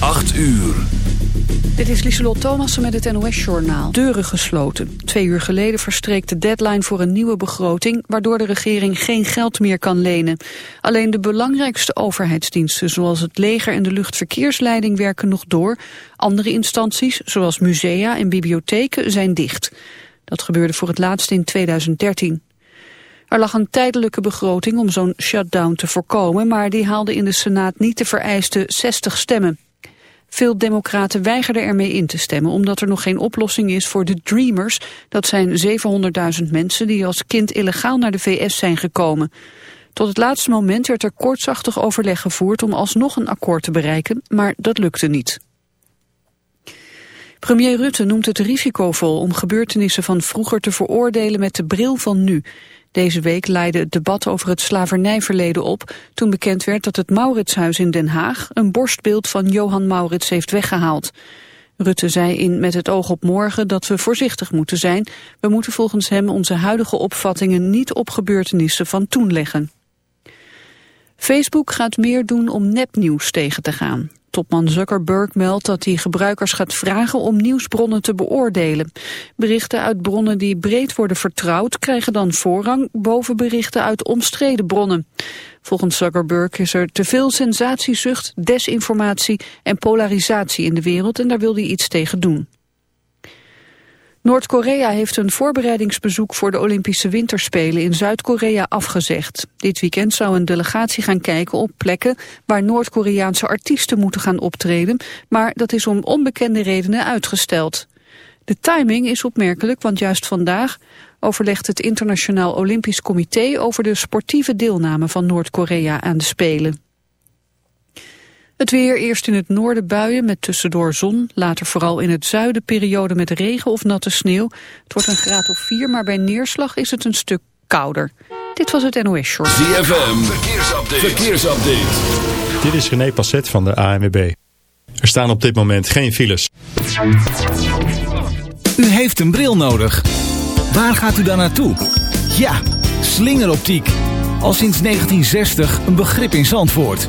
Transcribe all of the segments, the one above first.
8 uur. Dit is Lieselot Thomassen met het NOS-journaal. Deuren gesloten. Twee uur geleden verstreek de deadline voor een nieuwe begroting... waardoor de regering geen geld meer kan lenen. Alleen de belangrijkste overheidsdiensten... zoals het leger en de luchtverkeersleiding werken nog door. Andere instanties, zoals musea en bibliotheken, zijn dicht. Dat gebeurde voor het laatst in 2013. Er lag een tijdelijke begroting om zo'n shutdown te voorkomen... maar die haalde in de Senaat niet de vereiste 60 stemmen. Veel democraten weigerden ermee in te stemmen... omdat er nog geen oplossing is voor de Dreamers. Dat zijn 700.000 mensen die als kind illegaal naar de VS zijn gekomen. Tot het laatste moment werd er kortsachtig overleg gevoerd... om alsnog een akkoord te bereiken, maar dat lukte niet. Premier Rutte noemt het risicovol om gebeurtenissen van vroeger te veroordelen met de bril van nu. Deze week leidde het debat over het slavernijverleden op... toen bekend werd dat het Mauritshuis in Den Haag... een borstbeeld van Johan Maurits heeft weggehaald. Rutte zei in Met het oog op morgen dat we voorzichtig moeten zijn. We moeten volgens hem onze huidige opvattingen niet op gebeurtenissen van toen leggen. Facebook gaat meer doen om nepnieuws tegen te gaan. Topman Zuckerberg meldt dat hij gebruikers gaat vragen om nieuwsbronnen te beoordelen. Berichten uit bronnen die breed worden vertrouwd krijgen dan voorrang boven berichten uit omstreden bronnen. Volgens Zuckerberg is er te veel sensatiezucht, desinformatie en polarisatie in de wereld en daar wil hij iets tegen doen. Noord-Korea heeft een voorbereidingsbezoek voor de Olympische Winterspelen in Zuid-Korea afgezegd. Dit weekend zou een delegatie gaan kijken op plekken waar Noord-Koreaanse artiesten moeten gaan optreden, maar dat is om onbekende redenen uitgesteld. De timing is opmerkelijk, want juist vandaag overlegt het Internationaal Olympisch Comité over de sportieve deelname van Noord-Korea aan de Spelen. Het weer eerst in het noorden buien met tussendoor zon. Later vooral in het zuiden periode met regen of natte sneeuw. Het wordt een graad of 4, maar bij neerslag is het een stuk kouder. Dit was het NOS Short. ZFM, verkeersupdate. verkeersupdate. Dit is René Passet van de ANWB. Er staan op dit moment geen files. U heeft een bril nodig. Waar gaat u dan naartoe? Ja, slingeroptiek. Al sinds 1960 een begrip in Zandvoort.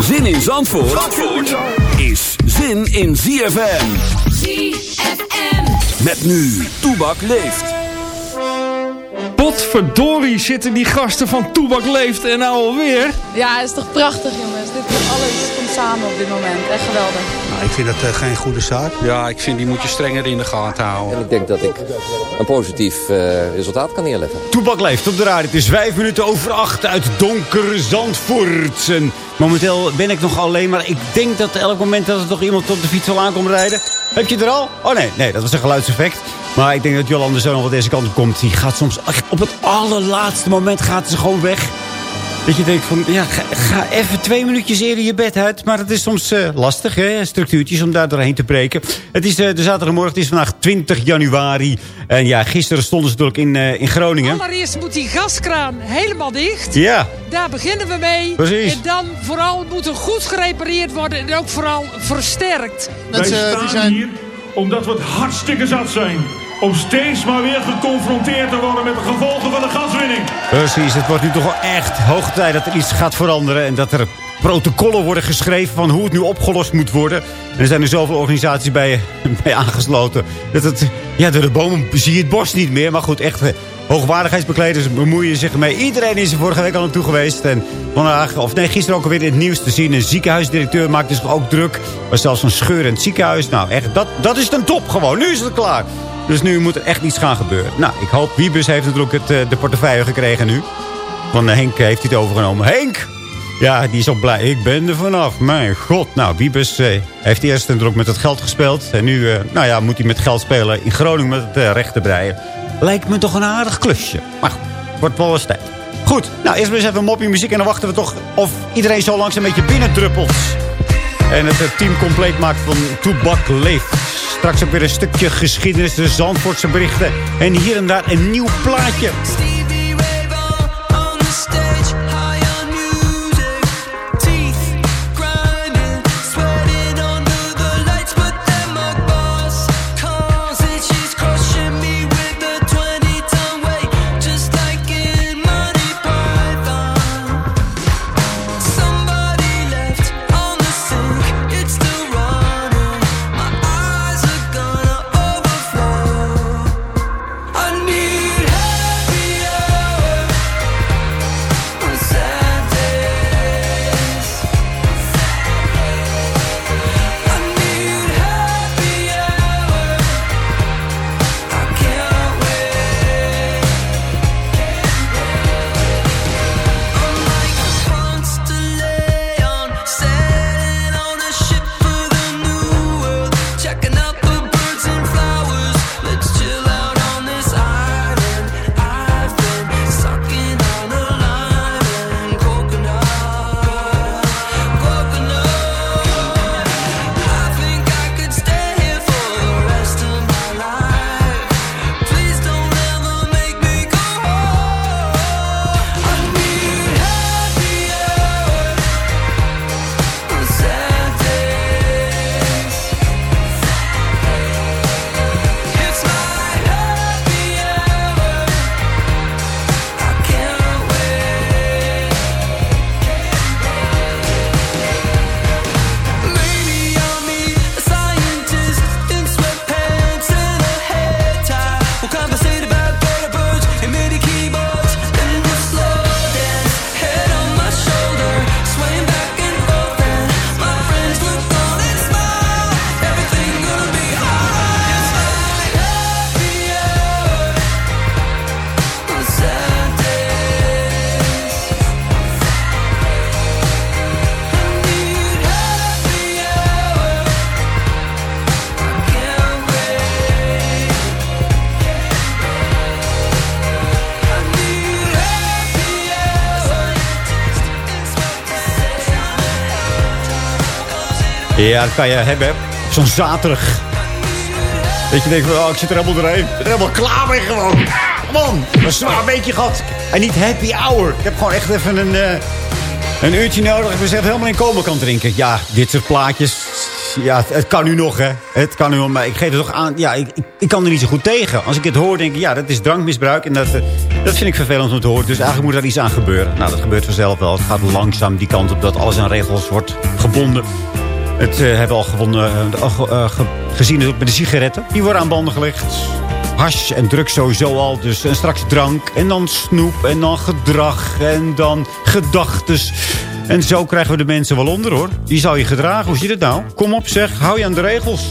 Zin in Zandvoort, Zandvoort is zin in ZFM. ZFM. Met nu, Toebak leeft. Potverdorie zitten die gasten van Toebak leeft en nou alweer. Ja, het is toch prachtig jongens. Dit alles komt samen op dit moment. Echt geweldig. Nou, ik vind dat uh, geen goede zaak. Ja, ik vind die moet je strenger in de gaten houden. En ik denk dat ik een positief uh, resultaat kan neerleggen. Toebak leeft op de radio. Het is vijf minuten over acht uit donker Zandvoort. En momenteel ben ik nog alleen, maar ik denk dat elk moment dat er toch iemand op de fiets zal aankomen rijden. Heb je er al? Oh nee, nee, dat was een geluidseffect. Maar ik denk dat Jolande zo nog wel deze kant op komt. Die gaat soms op het allerlaatste moment gaat ze gewoon weg. Dat je denkt van, ja, ga, ga, even twee minuutjes eerder je bed uit. Maar het is soms uh, lastig, hè, structuurtjes, om daar doorheen te breken. Het is uh, de zaterdagmorgen, het is vandaag 20 januari. En ja, gisteren stonden ze natuurlijk in, uh, in Groningen. Allereerst moet die gaskraan helemaal dicht. Ja. Daar beginnen we mee. Precies. En dan vooral moet er goed gerepareerd worden en ook vooral versterkt. Wij staan die zijn... hier omdat we het hartstikke zat zijn. Om steeds maar weer geconfronteerd te worden met de gevolgen van de gaswinning. Precies, het wordt nu toch wel echt hoog tijd dat er iets gaat veranderen. En dat er protocollen worden geschreven van hoe het nu opgelost moet worden. En er zijn er zoveel organisaties bij, bij aangesloten. Dat het, ja, door de bomen zie je het bos niet meer. Maar goed, echt hoogwaardigheidsbekleders bemoeien zich ermee. Iedereen is er vorige week al naartoe geweest. En vandaag, of nee, gisteren ook alweer in het nieuws te zien. Een ziekenhuisdirecteur maakt zich ook druk. Was zelfs een scheur in het ziekenhuis. Nou, echt, dat, dat is een top gewoon. Nu is het klaar. Dus nu moet er echt iets gaan gebeuren. Nou, ik hoop, Wiebus heeft natuurlijk het, eh, de portefeuille gekregen nu. Van eh, Henk heeft hij het overgenomen. Henk! Ja, die is ook blij. Ik ben er vanaf. Mijn god. Nou, Wiebes eh, heeft eerst natuurlijk met het geld gespeeld. En nu eh, nou ja, moet hij met geld spelen in Groningen met het rechte breien. Lijkt me toch een aardig klusje. Maar goed, wordt wel eens tijd. Goed, nou eerst maar eens even een muziek. En dan wachten we toch of iedereen zo langs een beetje binnendruppelt. En het eh, team compleet maakt van Toebak Leef. Straks ook weer een stukje geschiedenis, de Zandvoortse berichten. En hier en daar een nieuw plaatje. Ja, dat kan je hebben. Zo'n zaterdag. Dat je denkt oh, ik zit er helemaal doorheen. Ik ben er helemaal klaar mee gewoon. Man, een zwaar beetje gehad. En niet happy hour. Ik heb gewoon echt even een, eh, een uurtje nodig. Ik mezelf helemaal in komen kan drinken. Ja, dit soort plaatjes. Ja, het, kan nu nog, hè. Het kan nu nog, maar ik geef het toch aan. Ja, ik, ik, ik kan er niet zo goed tegen. Als ik het hoor, denk ik, ja, dat is drankmisbruik. En dat, eh, dat vind ik vervelend om te horen. Dus eigenlijk moet er iets aan gebeuren. Nou, dat gebeurt vanzelf wel. Het gaat langzaam die kant op dat alles aan regels wordt gebonden. Het eh, hebben we al gewonnen, ge- gezien met de sigaretten. Die worden aan banden gelegd. Hash en drugs sowieso al. Dus en straks drank en dan snoep en dan gedrag en dan gedachtes. En zo krijgen we de mensen wel onder hoor. Die zou je gedragen. Hoe zit het nou? Kom op zeg, hou je aan de regels.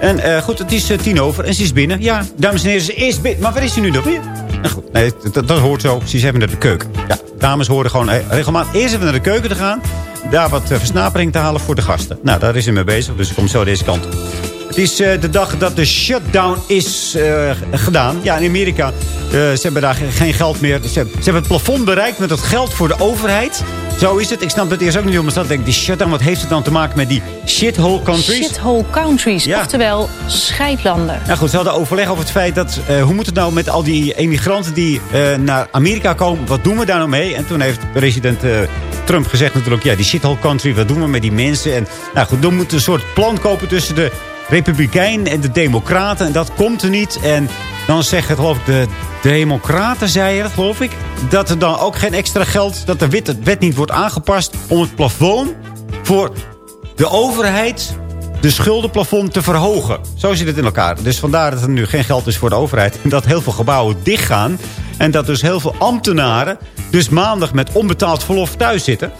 En goed, het is tien over en ze is binnen. Ja, dames en heren, ze is binnen. Maar waar is ze nu nog weer? Nou goed, nee, dat, hoort zo. Ze is even naar de keuken. Ja, dames horen gewoon regelmatig eerst even naar de keuken te gaan. Daar wat eh, versnapering te halen voor de gasten. Nou, daar is ze mee bezig, dus ik kom zo deze kant op. Het is eh, de dag dat de shutdown is eh, gedaan. Ja, in Amerika. ze hebben daar ge- geen geld meer. Ze, hebben- ze hebben het plafond bereikt met het geld voor de overheid. Zo is het. Ik snap het eerst ook niet. Maar ik denk, die shutdown, wat heeft het dan te maken met die shithole countries? Shithole countries, oftewel scheidlanden. Nou goed, ze hadden overleg over het feit dat... hoe moet het nou met al die emigranten die naar Amerika komen? Wat doen we daar nou mee? En toen heeft president Trump gezegd natuurlijk... ja, die shithole country, wat doen we met die mensen? En nou goed, dan moet een soort plan kopen tussen de Republikein en de Democraten. En dat komt er niet. En dan zeggen, geloof ik, de Democraten, zei je, geloof ik... dat er dan ook geen extra geld... dat de wet, wet niet wordt aangepast om het plafond voor de overheid de schuldenplafond te verhogen. Zo zit het in elkaar. Dus vandaar dat er nu geen geld is voor de overheid. En dat heel veel gebouwen dichtgaan. En dat dus heel veel ambtenaren dus maandag met onbetaald verlof thuis zitten.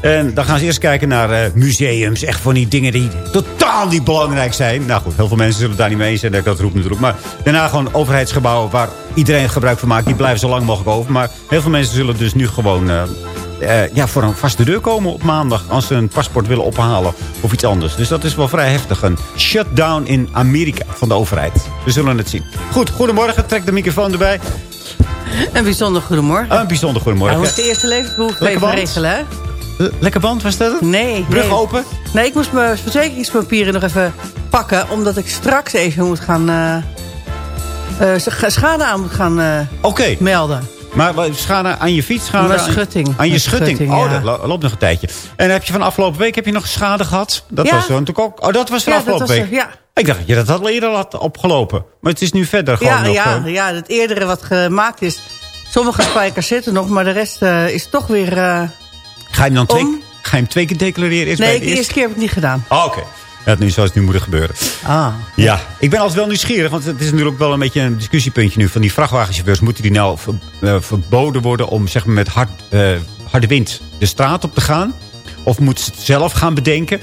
En dan gaan ze eerst kijken naar uh, museums. Echt van die dingen die totaal niet belangrijk zijn. Nou goed, heel veel mensen zullen daar niet mee eens zijn. Dat roept natuurlijk. Maar daarna gewoon overheidsgebouwen waar iedereen gebruik van maakt. Die blijven zo lang mogelijk over. Maar heel veel mensen zullen dus nu gewoon... Uh, uh, ja, voor een vaste deur komen op maandag... als ze een paspoort willen ophalen of iets anders. Dus dat is wel vrij heftig. Een shutdown in Amerika van de overheid. We zullen het zien. Goed, goedemorgen. Trek de microfoon erbij. Een bijzonder goedemorgen. Een bijzonder goedemorgen. Hij moest de eerste levensbehoefte even regelen, hè? Lekker band, was dat het? Nee. Brug nee. open? Nee, ik moest mijn verzekeringspapieren nog even pakken... omdat ik straks even moet gaan... Uh, uh, schade aan moet gaan uh, okay. melden. Maar schade aan je fiets? Schade aan schutting. Aan je schutting? schutting oh, ja. dat loopt nog een tijdje. En heb je van afgelopen week heb je nog schade gehad? Dat ja. was zo natuurlijk ook. Oh, dat was van ja, afgelopen dat was week? Ja. Ik dacht dat je dat al eerder had opgelopen. Maar het is nu verder gewoon ja, nog... Ja, ja, het eerdere wat gemaakt is... Sommige spijkers zitten nog, maar de rest uh, is toch weer... Uh, Ga je hem dan twee, ga je hem twee keer declareren? Eerst nee, bij de, de eerste keer heb ik het niet gedaan. Oh, oké. Okay. Ja, nu zoals het nu moet gebeuren. Ah. Ja, ik ben altijd wel nieuwsgierig. Want het is natuurlijk wel een beetje een discussiepuntje nu. Van die vrachtwagenchauffeurs. Moeten die nou ver, uh, verboden worden om zeg maar, met hard, uh, harde wind de straat op te gaan? Of moeten ze het zelf gaan bedenken?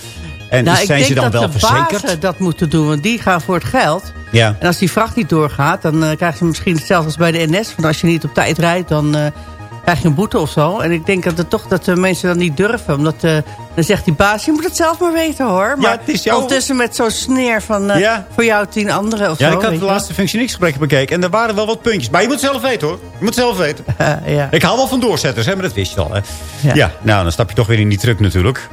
En nou, zijn ze dan wel verzekerd? Ik denk dat dat moeten doen. Want die gaan voor het geld. Ja. En als die vracht niet doorgaat, dan uh, krijgen ze misschien hetzelfde als bij de NS. Van als je niet op tijd rijdt, dan uh, krijg je een boete of zo. En ik denk dat het toch dat de mensen dat niet durven. Omdat uh, dan zegt die baas, je moet het zelf maar weten hoor. Maar ja, het is jouw... ondertussen met zo'n sneer van ja. voor jou tien anderen of ja, zo. ik had de laatste functioneringsgesprekken bekeken. En er waren wel wat puntjes. Maar je moet het zelf weten hoor. Je moet het zelf weten. ja. Ik haal wel van doorzetters, hè, maar dat wist je al. Hè. Ja. ja, nou dan stap je toch weer in die truck natuurlijk.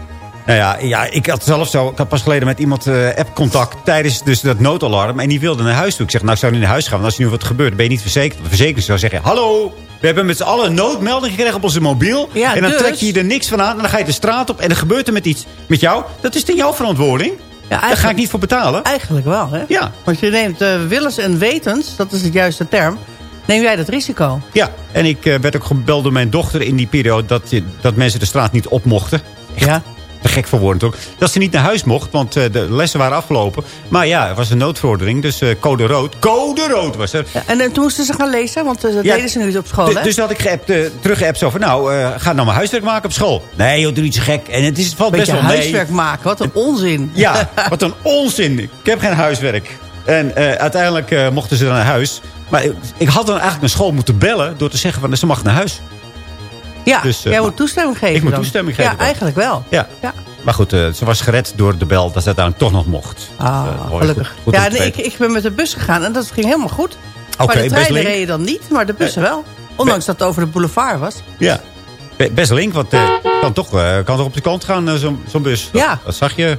Nou ja, ja, ik had zelf zo... Ik had pas geleden met iemand uh, app-contact tijdens dus dat noodalarm. En die wilde naar huis toe. Ik zeg, nou, ik zou niet naar huis gaan. Want als er nu wat gebeurt, ben je niet verzekerd. De verzekering zou zeggen, hallo, we hebben met z'n allen een noodmelding gekregen op onze mobiel. Ja, en dan dus... trek je er niks van aan. En dan ga je de straat op en er gebeurt er met iets met jou. Dat is dan jouw verantwoording. Ja, Daar ga ik niet voor betalen. Eigenlijk wel, hè? Ja. Want je neemt uh, willens en wetens, dat is het juiste term... neem jij dat risico. Ja, en ik uh, werd ook gebeld door mijn dochter in die periode... dat, je, dat mensen de straat niet op mochten. Echt. Ja te gek voor woorden ook. Dat ze niet naar huis mocht, want uh, de lessen waren afgelopen. Maar ja, er was een noodverordening, dus uh, code rood. Code rood was er. Ja, en, en toen moesten ze gaan lezen, want uh, dat ja, deden ze nu op school, hè? Dus had ik geappt, teruggeappt zo van, nou, ga nou maar huiswerk maken op school. Nee, joh, doe niet zo gek. En het, is, het valt Beetje best wel mee. huiswerk maken, wat een onzin. Ja, wat een onzin. Ik heb geen huiswerk. En uiteindelijk mochten ze dan naar huis. Maar ik, ik had dan eigenlijk naar school moeten bellen... door te zeggen van, ze mag naar huis. Ja, dus, jij moet toestemming geven Ik moet dan. toestemming geven Ja, eigenlijk wel. Ja. ja. Maar goed, uh, ze was gered door de bel dat ze uiteindelijk toch nog mocht. Ah, uh, gelukkig. Goed, goed ja, nee, ik, ik ben met de bus gegaan en dat ging helemaal goed. Oké, okay, de treinen reden dan niet, maar de bussen wel. Ondanks dat het over de boulevard was. Ja, best link, want uh, kan, toch, kan toch op de kant gaan, zo'n zo bus. Ja. Dat, dat, zag je.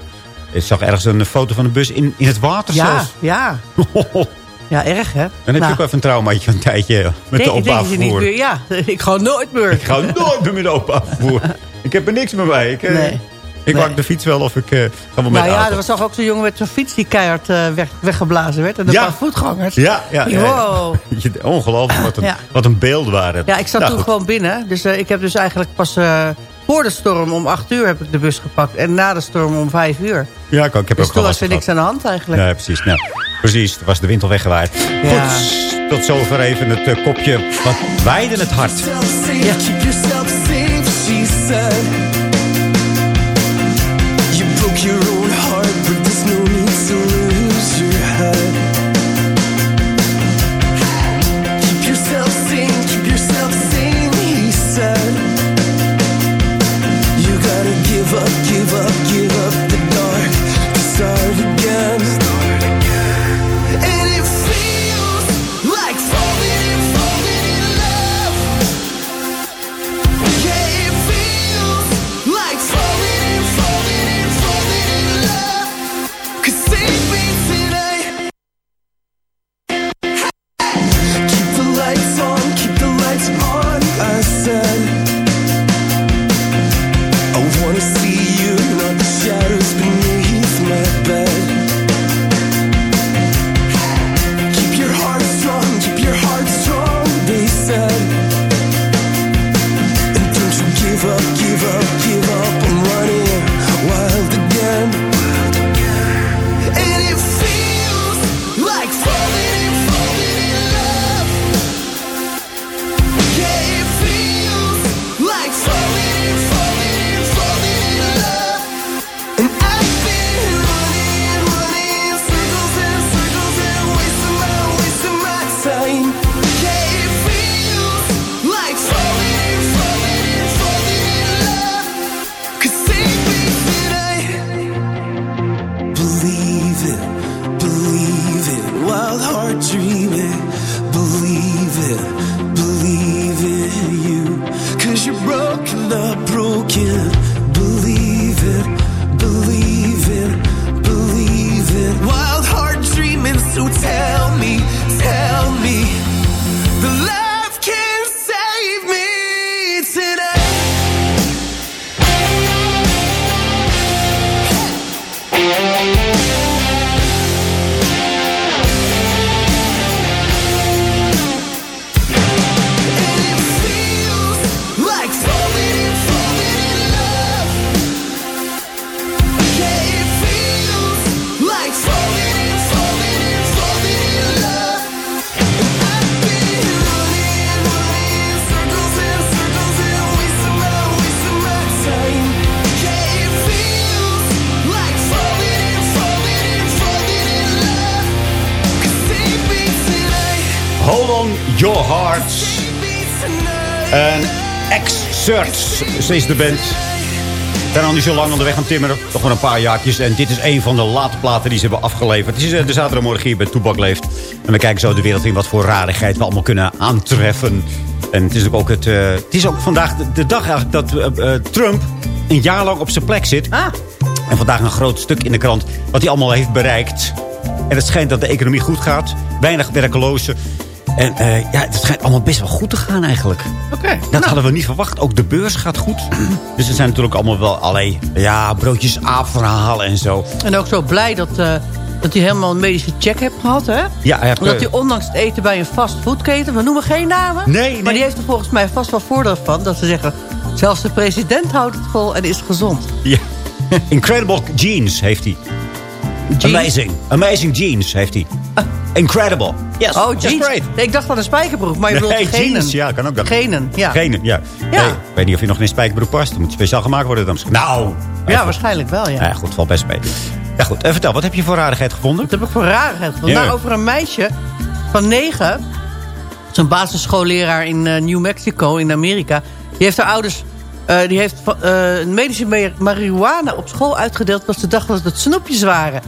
Ik zag ergens een foto van de bus in, in het water ja, zelfs. Ja, Ja, erg hè. Dan heb nou. je ook even een traumaatje een tijdje met de opa niet meer. Ja, ik ga nooit meer. Ik ga nooit meer met de opa afvoer. ik heb er niks meer bij. Ik, nee. Ik nee. de fiets wel of ik uh, ga wel met nou ja, er was toch ook zo'n jongen met zo'n fiets die keihard uh, weg, weggeblazen werd. En een ja. paar voetgangers. Ja, ja. ja, wow. ja. Ongelooflijk, wat een, ja. wat een beeld waren. Ja, ik zat nou, toen goed. gewoon binnen. Dus uh, ik heb dus eigenlijk pas voor de storm om 8 uur heb ik de bus gepakt. En na de storm om 5 uur. Ja, ik, ik heb dus ook toen was er niks aan de hand eigenlijk. Ja, precies. Nou, precies, toen was de wind al weggewaaid. Ja. Goed, tot zover even het uh, kopje wat wijde het hart. Ja. your own heart, steeds de band. We zijn al niet zo lang onderweg aan timmeren. Nog maar een paar jaartjes. En dit is een van de late platen die ze hebben afgeleverd. Het is eh, de zaterdagmorgen hier bij Toebak Leeft. En we kijken zo de wereld in wat voor rarigheid we allemaal kunnen aantreffen. En het is ook, ook, het, eh, het is ook vandaag de, de dag eigenlijk dat eh, Trump een jaar lang op zijn plek zit. Ah, En vandaag een groot stuk in de krant wat hij allemaal heeft bereikt. En het schijnt dat de economie goed gaat. Weinig werkelozen. En eh, ja, het schijnt allemaal best wel goed te gaan eigenlijk. oké. Dat hadden we niet verwacht. Ook de beurs gaat goed. Dus er zijn natuurlijk allemaal wel alleen ja, broodjes aapverhalen en zo. En ook zo blij dat, eh, dat hij helemaal een medische check heeft gehad, hè? Ja, heeft, Omdat eh, hij ondanks het eten bij een fastfoodketen... we noemen geen namen... Nee, nee. maar die heeft er volgens mij vast wel voordeel van... dat ze zeggen, zelfs de president houdt het vol en is gezond. ja. Incredible jeans heeft hij. Amazing. Amazing jeans heeft hij. Incredible. Yes, Oh, that's jeans. great. Ik dacht aan een spijkerbroek, maar je Nee, bedoelt genen. jeans. Ja, kan ook dat. Genen, ja. Genen, ja. Ja. Nee, ik weet niet of je nog in een spijkerbroek past. Dat moet speciaal gemaakt worden dan. Nou. Ja, waarschijnlijk wel, ja. Ja, goed, valt best mee. Ja, goed. En vertel, wat heb je voor rarigheid gevonden? Wat heb ik voor rarigheid gevonden? Ja. Nou, over een meisje van negen. Zo'n basisschoolleraar in eh, New Mexico in Amerika. Die heeft haar ouders... eh, die heeft eh, medische ma- marihuana op school uitgedeeld... omdat ze dachten dat het snoepjes waren.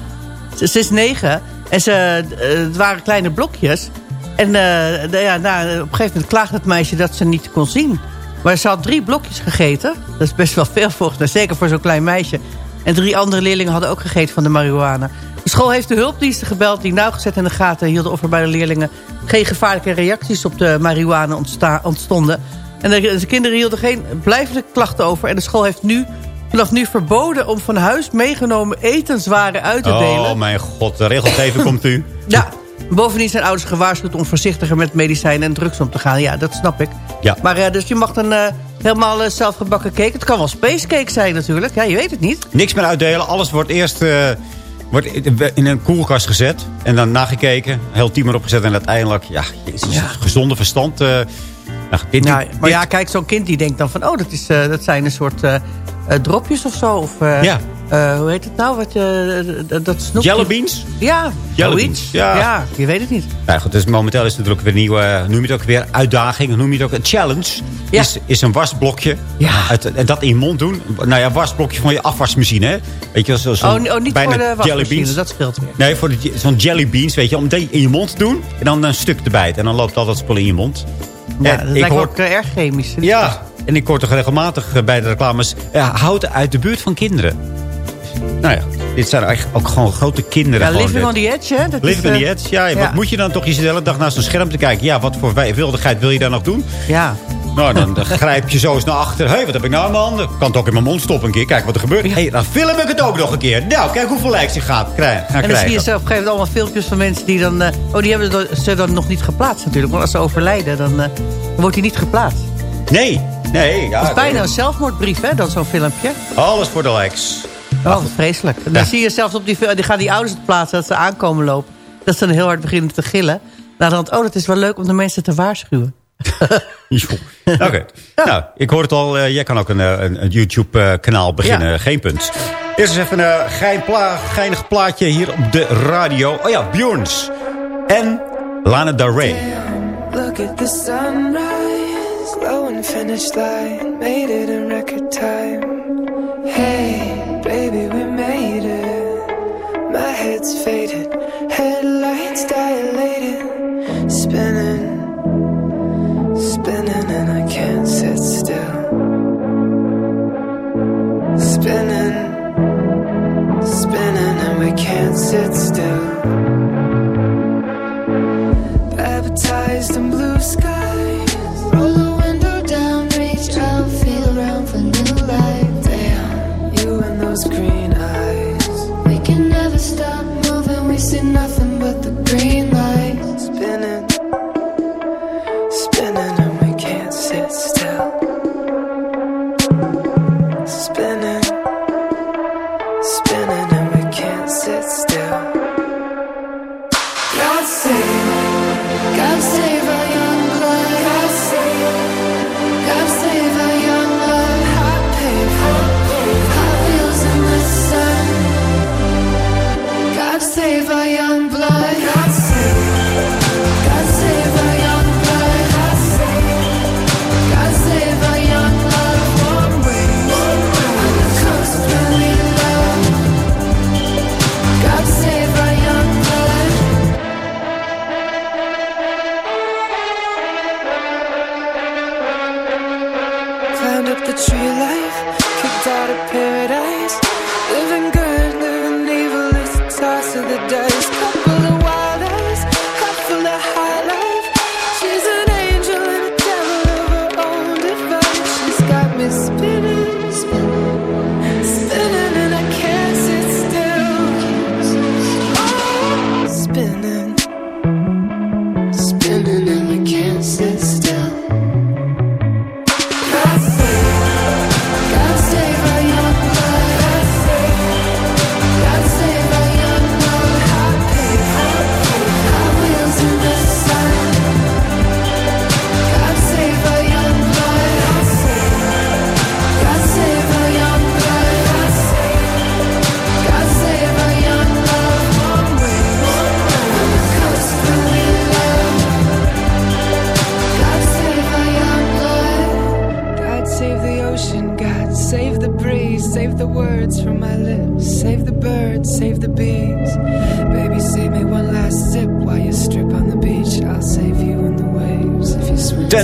Ze is negen en ze, eh, het waren kleine blokjes. En eh, ja, nou, op een gegeven moment klaagde het meisje dat ze niet kon zien. Maar ze had drie blokjes gegeten. Dat is best wel veel volgens mij, zeker voor zo'n klein meisje. En drie andere leerlingen hadden ook gegeten van de marihuana. De school heeft de hulpdiensten gebeld die nauwgezet in de gaten hielden... of er bij de leerlingen geen gevaarlijke reacties op de marihuana ontstonden. En de kinderen hielden geen blijvende klachten over. En de school heeft nu, vanaf nu verboden om van huis meegenomen etenswaren uit te delen. Oh mijn god, de regelgeving komt u. Ja, bovendien zijn ouders gewaarschuwd om voorzichtiger met medicijnen en drugs om te gaan. Ja, dat snap ik. Ja. Maar eh, dus je mag dan eh, helemaal eh, zelfgebakken cake. Het kan wel spacecake zijn natuurlijk. Ja, je weet het niet. Niks meer uitdelen. Alles wordt eerst wordt in een koelkast gezet. En dan nagekeken. Heel team erop gezet. En uiteindelijk, ja, jezus, gezonde verstand. nou, dit, Ja, dit- maar ja, kijk, zo'n kind die denkt dan van... oh, dat, is, dat zijn een soort dropjes of zo. Of, eh, Ja. eh, hoe heet het nou? Wat, eh, dat- dat snoepje. Jelly beans? Ja, Jelly beans, ja. ja, je weet het niet. Nou goed, dus momenteel is het natuurlijk weer een nieuwe, eh, noem je het ook weer, uitdaging. Noem je het ook een challenge. Ja. Is, is een wasblokje. Ja. Uit, en dat in je mond doen. Nou ja, wasblokje van je afwasmachine. Hè? Weet je, zo, zo oh, oh, niet bijna voor de wasmachine, dat scheelt weer. Nee, voor zo'n jelly beans, weet je. Om die in je mond te doen. En dan een stuk erbij. En dan loopt al dat spul in je mond. Ja, dat ik lijkt hoor- ook eh, erg chemisch. Ja, en ik hoor toch regelmatig eh, bij de reclames... Ja, houd uit de buurt van kinderen. Nou ja, dit zijn eigenlijk ook gewoon grote kinderen. Ja, living on the edge, hè? Dat Living is, on eh, the edge, ja, ja. Wat moet je dan toch? Je zit de hele dag naast een scherm te kijken. Ja, wat voor wildigheid wil je daar nog doen? Ja. Nou, dan, dan grijp je zo eens naar achter. Hé, hey, wat heb ik nou in mijn handen? Ik kan het ook in mijn mond stoppen een keer. Kijk wat er gebeurt. Hé, hey, dan film ik het ook nog een keer. Nou, kijk hoeveel likes je gaat krijgen. En dan zie je op een gegeven moment allemaal filmpjes van mensen die dan... eh, oh, die hebben ze dan nog niet geplaatst natuurlijk. Want als ze overlijden, dan, eh, wordt die niet geplaatst. Nee, nee. Ja, dat is bijna een zelfmoordbrief, hè, dan zo'n filmpje. Alles voor de likes. Oh, wat vreselijk. En dan zie je zelfs op die, die gaan die ouders het plaatsen dat ze aankomen lopen. Dat ze dan heel hard beginnen te gillen. Nou, dan, oh, dat is wel leuk om de mensen te waarschuwen. Oké. Nou, ik hoor het al. eh, jij kan ook een, eh, een, een YouTube-kanaal beginnen. Ja. Geen punt. Eerst eens even een eh, gein pla geinig plaatje hier op de radio. Oh ja, Bjorns. En Lana Del Rey. Look at the sunrise, low and finish line, made it in record time. Hey, baby, we made it. My head's faded, headlights dilated, spinning, Spinning and I can't sit still. Spinning, spinning and we can't sit still.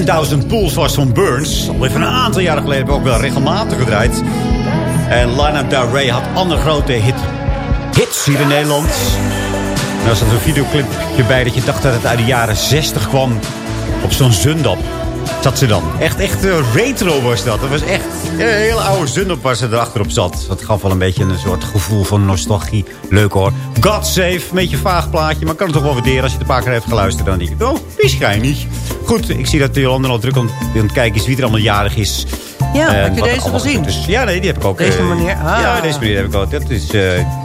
10.000 Pools was van Burns. Van een aantal jaren geleden ook wel regelmatig gedraaid. En Lana Del Rey had andere grote hit, hits hier in Nederland. En er zat een videoclipje bij dat je dacht dat het uit de jaren 60 kwam. Op zo'n zundap zat ze dan. Echt, echt eh, retro was dat. Dat was echt een hele oude zundap waar ze erachterop zat. Dat gaf wel een beetje een soort gevoel van nostalgie. Leuk hoor. God Save, een beetje vaag plaatje. Maar kan het toch wel waarderen als je het een paar keer heeft geluisterd. Dan denk oh, waarschijnlijk. Goed, ik zie dat Jolanda al druk aan aan het kijken is wie er allemaal jarig is. Ja, En heb je deze gezien? Ja, nee, die heb ik ook. Deze eh, meneer? Ah. Ja, deze meneer heb ik ook. Dat is, eh,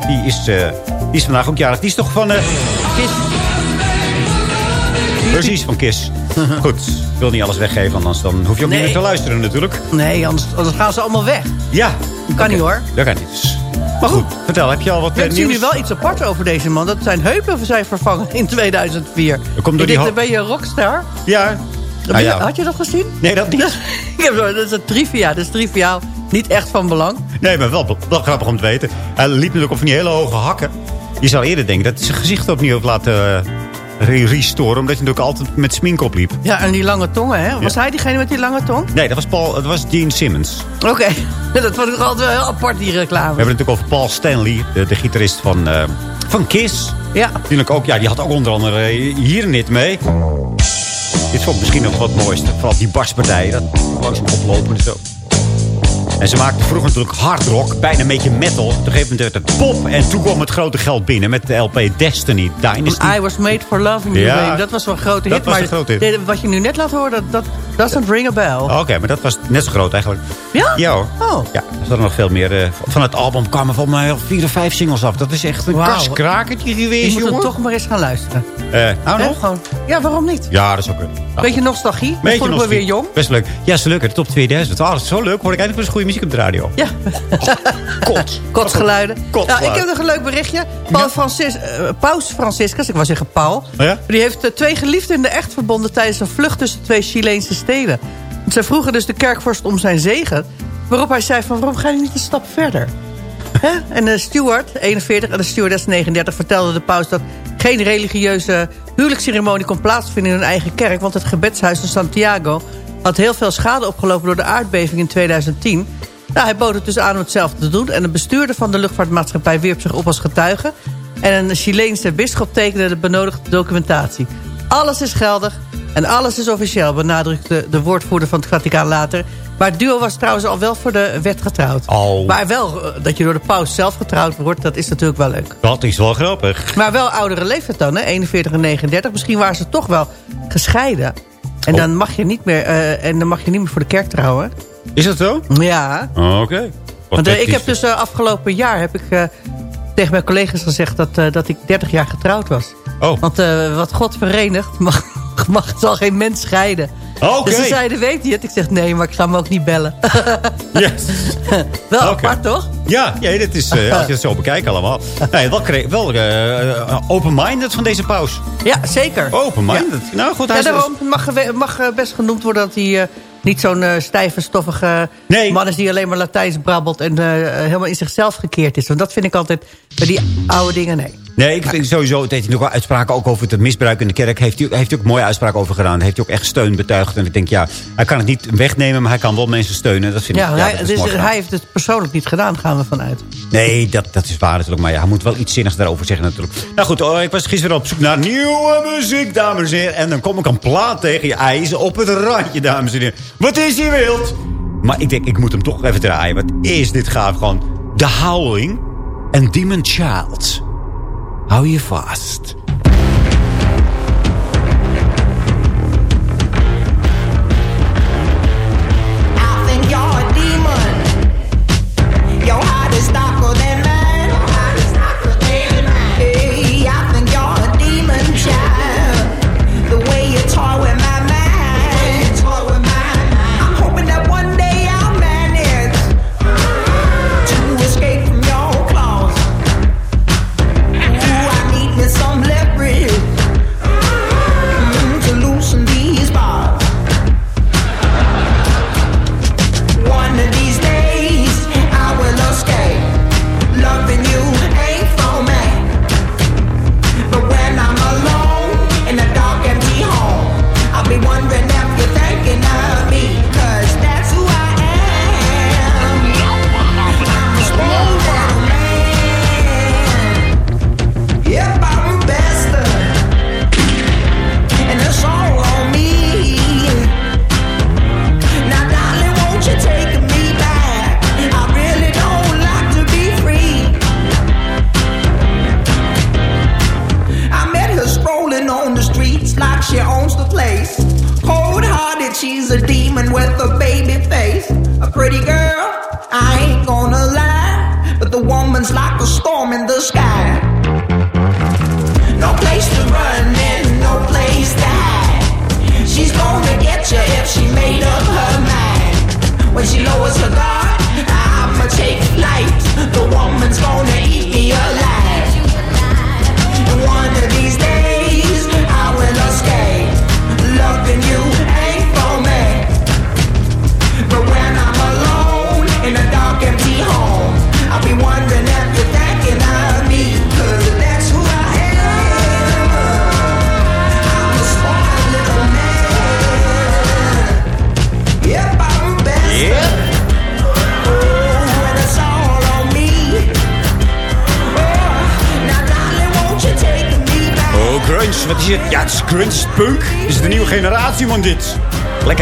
die, is, eh, die is vandaag ook jarig. Die is toch van... eh? Precies, van Kiss. Goed, ik wil niet alles weggeven, anders dan hoef je ook Nee. niet meer te luisteren natuurlijk. Nee, anders, anders gaan ze allemaal weg. Ja. Kan niet hoor. Dat kan niet. Maar goed, vertel, heb je al wat Ja, eh, ik zie nu nieuws? wel iets apart over deze man. Dat zijn heupen zijn vervangen in 2004. Dat komt door ik ben je een rockstar. Ja. Ah, ja. Had je dat gezien? Nee, dat niet. Ik heb, dat is een trivia. Dat is triviaal. Niet echt van belang. Nee, maar wel, wel grappig om te weten. Hij liep natuurlijk op van die hele hoge hakken. Je zou eerder denken dat hij zijn gezicht opnieuw heeft laten re- restoren. Omdat hij natuurlijk altijd met smink opliep. Ja, en die lange tongen, hè? Was hij diegene met die lange tong? Nee, dat was, Paul, dat was Gene Simmons. Oké. Dat vond ik altijd wel heel apart, die reclame. We hebben het natuurlijk over Paul Stanley, de, de gitarist van, eh, van Kiss. Ja. Natuurlijk ook, ja, die had ook onder andere eh, hier hit mee. Dit vond ik misschien nog wat mooiste. Vooral die baspartij, dat langzaam oplopen en zo. En ze vroeger natuurlijk hard rock, bijna een beetje metal. Op een gegeven moment werd het pop en toen kwam het grote geld binnen met de LP Destiny Dynasty. I was made for loving you, Ja. Dat was wel een grote Dat hit. was maar een grote hit. wat je nu net laat horen, dat, dat doesn't ring a bell. Oké, maar dat was net zo groot eigenlijk. Ja? Ja hoor. Oh. Ja, er zaten nog veel meer. eh, van het album kwamen volgens mij vier of vijf singles af. Dat is echt een Wauw. kaskrakertje Je geweest, moet er jongen. toch maar eens gaan luisteren. Eh, nou nog? Gewoon. Ja, waarom niet? Ja, dat is ook een... Beetje nostalgie. Beetje nostalgie. weer jong. Best leuk. Ja, is leuk. De top 2000. Oh, dat is zo leuk. Hoor ik eindelijk eens goede muziek op de radio. Ja. Kot. Kotsgeluiden. Ja, Kotsgeluiden. ik heb nog een leuk berichtje. Paul Francis, eh, Paus Franciscus, ik wou zeggen Paul. Oh ja? Die heeft eh, twee geliefden in de echt verbonden... tijdens een vlucht tussen twee Chileense steden. Ze vroegen dus de kerkvorst om zijn zegen... waarop hij zei van waarom ga je niet een stap verder? Hè? En de steward, 41, en de stewardess, 39... vertelde de paus dat geen religieuze huwelijksceremonie kon plaatsvinden in hun eigen kerk... want het gebedshuis in Santiago had heel veel schade opgelopen... door de aardbeving in 2010... Nou, hij bood het dus aan om hetzelfde te doen. En de bestuurder van de luchtvaartmaatschappij wierp zich op als getuige. En een Chileense bisschop tekende de benodigde documentatie. Alles is geldig en alles is officieel, benadrukte de woordvoerder van het Vaticaan later. Maar het duo was trouwens al wel voor de wet getrouwd. Oh. Maar wel eh, dat je door de paus zelf getrouwd wordt, dat is natuurlijk wel leuk. Dat is wel grappig. Maar wel oudere leeftijd dan, hè? 41 en 39. Misschien waren ze toch wel gescheiden. En Oh. dan mag je niet meer, eh, en dan mag je niet meer voor de kerk trouwen. Is dat zo? Ja. Oh, Oké. Want eh, ik heb dus eh, afgelopen jaar heb ik, tegen mijn collega's gezegd dat, dat ik 30 jaar getrouwd was. Oh. Want wat God verenigt, mag, mag zal geen mens scheiden. Oké. Dus ze zeiden, weet je het? Ik zeg, nee, maar ik ga hem ook niet bellen. Yes. wel Oké. apart, toch? Ja, ja dit is, eh, als je het zo bekijkt allemaal. Nee, wel, wel eh, open-minded van deze paus. Ja, zeker. Open-minded. Nou goed, hij Ja, is... daarom mag, mag eh, best genoemd worden dat hij eh, niet zo'n eh, stijve, stoffige man is... die alleen maar Latijns brabbelt en eh, helemaal in zichzelf gekeerd is. Want dat vind ik altijd bij die oude dingen, nee. Nee, ik vind sowieso, dat heeft hij nog wel uitspraken ook over het misbruik in de kerk. Heeft hij, heeft hij ook mooie uitspraken over gedaan. Heeft hij ook echt steun betuigd. En ik denk, ja, hij kan het niet wegnemen, maar hij kan wel mensen steunen. Dat vind Ja, ik, hij, dat is dus hij heeft het persoonlijk niet gedaan, gaan we vanuit. Nee, dat, dat is waar natuurlijk. Maar ja, hij moet wel iets zinnigs daarover zeggen natuurlijk. Nou goed, oh, ik was gisteren op zoek naar nieuwe muziek, dames en heren. En dan kom ik een plaat tegen je ijzer op het randje, dames en heren. Wat is hier wild? Maar ik denk, ik moet hem toch even draaien. Wat is dit gaaf? Gewoon The Howling en Demon Child. Hou je vast.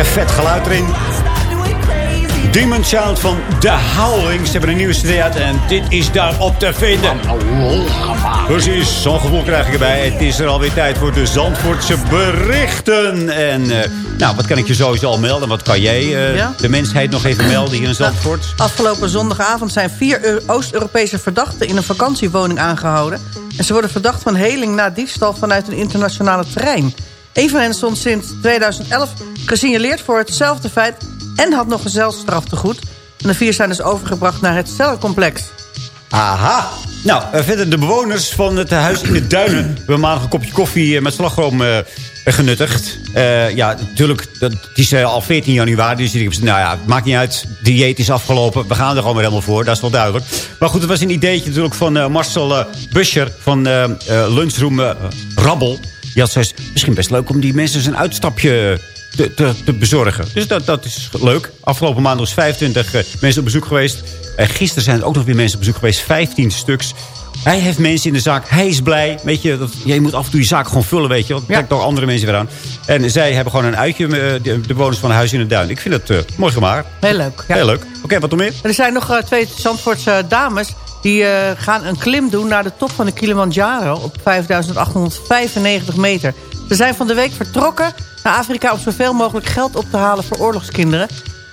Lekker vet geluid erin. Demon Child van The Howling. Ze hebben een nieuwe CD uit en dit is daarop te vinden. Precies, zo'n gevoel krijg ik erbij. Het is er alweer tijd voor de Zandvoortse berichten. En eh, nou, wat kan ik je sowieso al melden? Wat kan jij eh, Ja? de mensheid nog even melden hier in Zandvoort? Afgelopen zondagavond zijn vier Eu- Oost-Europese verdachten... in een vakantiewoning aangehouden. En ze worden verdacht van heling na diefstal vanuit een internationale terrein. Een hen stond sinds 2011 gesignaleerd voor hetzelfde feit... en had nog een zelfstraf te goed. En de vier zijn dus overgebracht naar het cellencomplex. Aha. Nou, eh, verder de bewoners van het huis in de Duinen... hebben maandag een kopje koffie eh, met slagroom eh, genuttigd. Ja, natuurlijk, dat, het is al 14 januari. Dus ik heb nou ja, het maakt niet uit. Dieet is afgelopen. We gaan er gewoon weer helemaal voor. Dat is wel duidelijk. Maar goed, het was een ideetje natuurlijk van Marcel Buscher... van Lunchroom Rabbel. Die had zoiets, misschien best leuk om die mensen een uitstapje te, te, te bezorgen. Dus dat, dat is leuk. Afgelopen maand was 25 eh, mensen op bezoek geweest. En gisteren zijn er ook nog weer mensen op bezoek geweest. 15 stuks. Hij heeft mensen in de zaak. Hij is blij. Weet je, dat, ja, je moet af en toe je zaak gewoon vullen, weet je. Want trekt toch andere mensen weer aan. En zij hebben gewoon een uitje, eh, de, de bewoners van huis in de duin. Ik vind het eh, mooi gemaakt. Heel leuk. Ja. Heel leuk. Oké, wat nog meer? Er zijn nog twee Zandvoortse dames... die eh, gaan een klim doen naar de top van de Kilimanjaro... op 5.895 meter. Ze zijn van de week vertrokken naar Afrika... om zoveel mogelijk geld op te halen voor oorlogskinderen.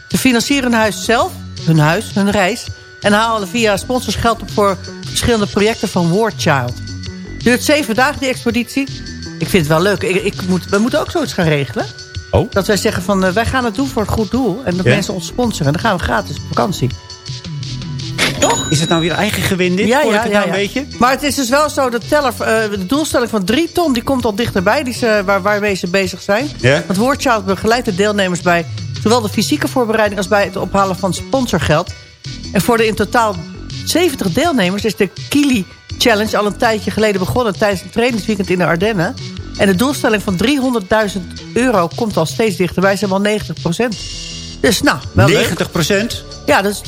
Ze financieren hun huis zelf, hun huis, hun reis... en halen via sponsors geld op voor verschillende projecten van War Child. Duurt zeven dagen, die expeditie. Ik vind het wel leuk. Ik, ik moet, we moeten ook zoiets gaan regelen. Oh? Dat wij zeggen van, eh, wij gaan het doen voor het goed doel... en dat Ja? mensen ons sponsoren. En dan gaan we gratis op vakantie. Is het nou weer eigen gewin dit? Ja, ja, het ja, nou ja. een beetje? Maar het is dus wel zo, de, teller, eh, de doelstelling van drie ton... die komt al dichterbij, die ze, waar, waarmee ze bezig zijn. Ja? Want Wordchild begeleidt de deelnemers bij... zowel de fysieke voorbereiding als bij het ophalen van sponsorgeld. En voor de in totaal 70 deelnemers is de Kili Challenge al een tijdje geleden begonnen... tijdens een trainingsweekend in de Ardennen. En de doelstelling van 300.000 euro komt al steeds dichterbij. Ze hebben al 90% Dus nou, wel leuk. 90 procent? Ja, dat is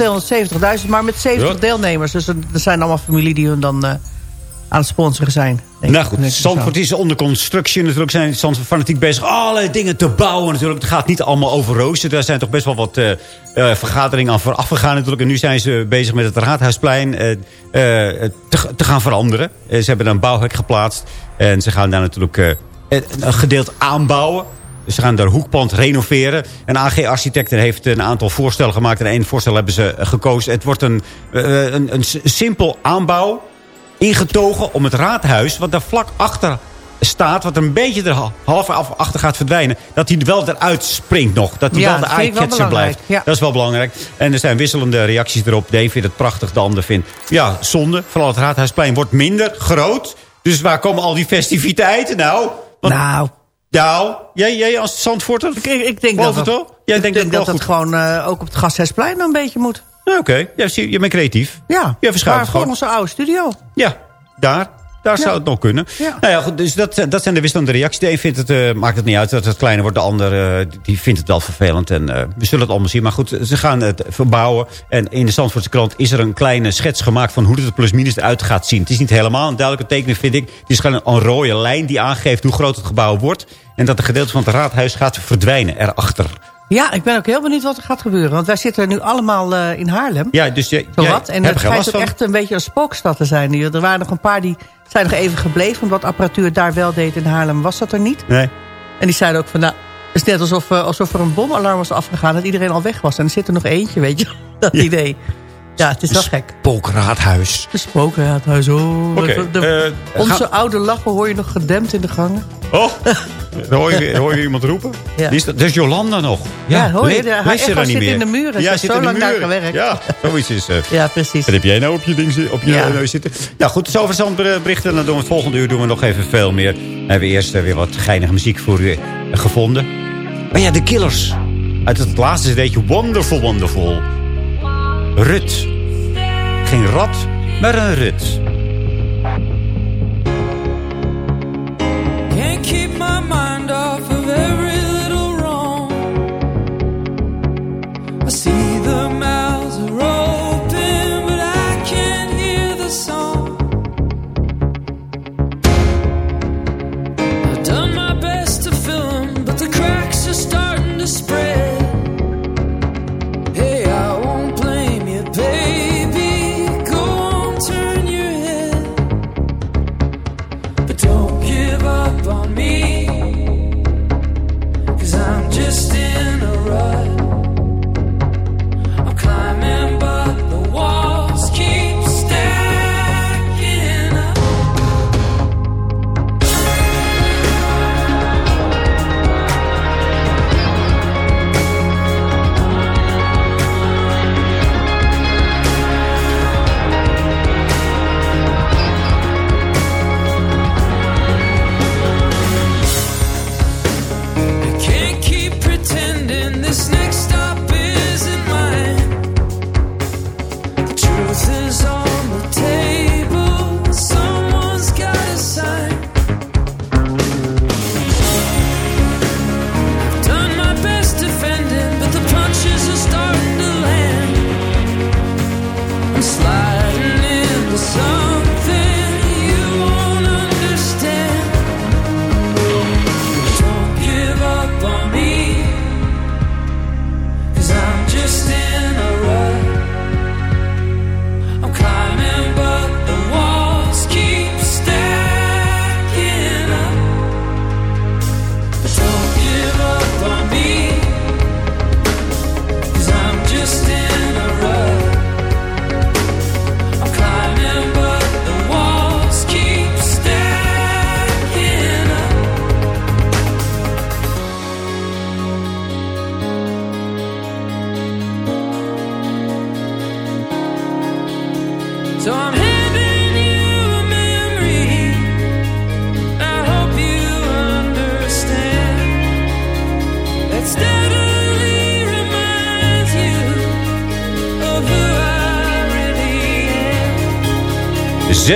270.000, maar met 70 Ja. deelnemers. Dus er er zijn allemaal familie die hun dan eh, aan het sponsoren zijn. Nou goed, Zandvoort is onder constructie. Natuurlijk zijn Zandvoort fanatiek bezig allerlei dingen te bouwen. Natuurlijk. Het gaat niet allemaal over rozen. Daar zijn toch best wel wat eh, vergaderingen aan vooraf gegaan. Natuurlijk. En nu zijn ze bezig met het Raadhuisplein te, te gaan veranderen. Ze hebben een bouwhek geplaatst. En ze gaan daar natuurlijk een een gedeelte aanbouwen. Dus ze gaan daar hoekpand renoveren. En AG Architecten heeft een aantal voorstellen gemaakt. En één voorstel hebben ze gekozen. Het wordt een, eh, een, een simpel aanbouw ingetogen om het raadhuis... wat daar vlak achter staat... wat er een beetje er ha- half af achter gaat verdwijnen... dat hij er wel eruit springt nog. Dat hij Ja, wel de eye-catcher blijft. ja. Dat is wel belangrijk. En er zijn wisselende reacties erop. De een vindt het prachtig, de ander vindt... ja, zonde. Vooral het raadhuisplein wordt minder groot. Dus waar komen al die festiviteiten nou? Want- Nou, nou, jij, jij als Zandvoorter? ik, ik denk dat, het wel? Jij ik denkt denk dat dat gewoon eh, ook op het Gasthuisplein een beetje moet. Ja, Oké, ja, zie je, je bent creatief. Ja, Je verschuift gewoon. onze oude studio. Ja, daar. Daar zou het nog kunnen. Ja. Nou ja, goed, dus dat, dat zijn de wisselende reacties. De een vindt het, eh, maakt het niet uit dat het kleiner wordt. De ander eh, die vindt het wel vervelend. En eh, we zullen het allemaal zien. Maar goed, ze gaan het verbouwen. En in de Zandvoortse krant is er een kleine schets gemaakt... van hoe het er plusminus eruit gaat zien. Het is niet helemaal een duidelijke tekening, vind ik. Het is gewoon een rode lijn die aangeeft hoe groot het gebouw wordt. En dat de gedeelte van het raadhuis gaat verdwijnen erachter. Ja, ik ben ook heel benieuwd wat er gaat gebeuren. Want wij zitten nu allemaal eh, in Haarlem. Ja, dus jij, Zo jij wat. En het schijnt ook van? echt een beetje een spookstad te zijn. nu. Er waren nog een paar die zijn nog even gebleven. Omdat apparatuur daar wel deed in Haarlem was dat er niet. Nee. En die zeiden ook van nou... Het is net alsof, eh, alsof er een bomalarm was afgegaan. Dat iedereen al weg was. En er zit er nog eentje, weet je. Dat idee. Ja, het is wel gek. Spookraadhuis. De spookraadhuis. Oh, Oké, de- de- eh, onze gaan- oude lachen hoor je nog gedempt in de gangen. Oh, dan hoor je, hoor je iemand roepen. Ja. Die is, dat dat is Jolanda nog. Ja, hoor je, de- haar je echo niet zit meer? in de muren. Ze Ja, heeft zit zo in de lang daar muren. gewerkt. Ja, zoiets is het. Ja, precies. Wat heb jij nou op je, ding, op je Ja. neus zitten? Nou goed, zover zandberichten. Dan doen we het volgende uur doen we nog even veel meer. Dan hebben we eerst eh, weer wat geinige muziek voor u eh, gevonden. Maar ja, de Killers. Uit het laatste cd'tje Wonderful Wonderful. Rut. Geen rat, maar een rut.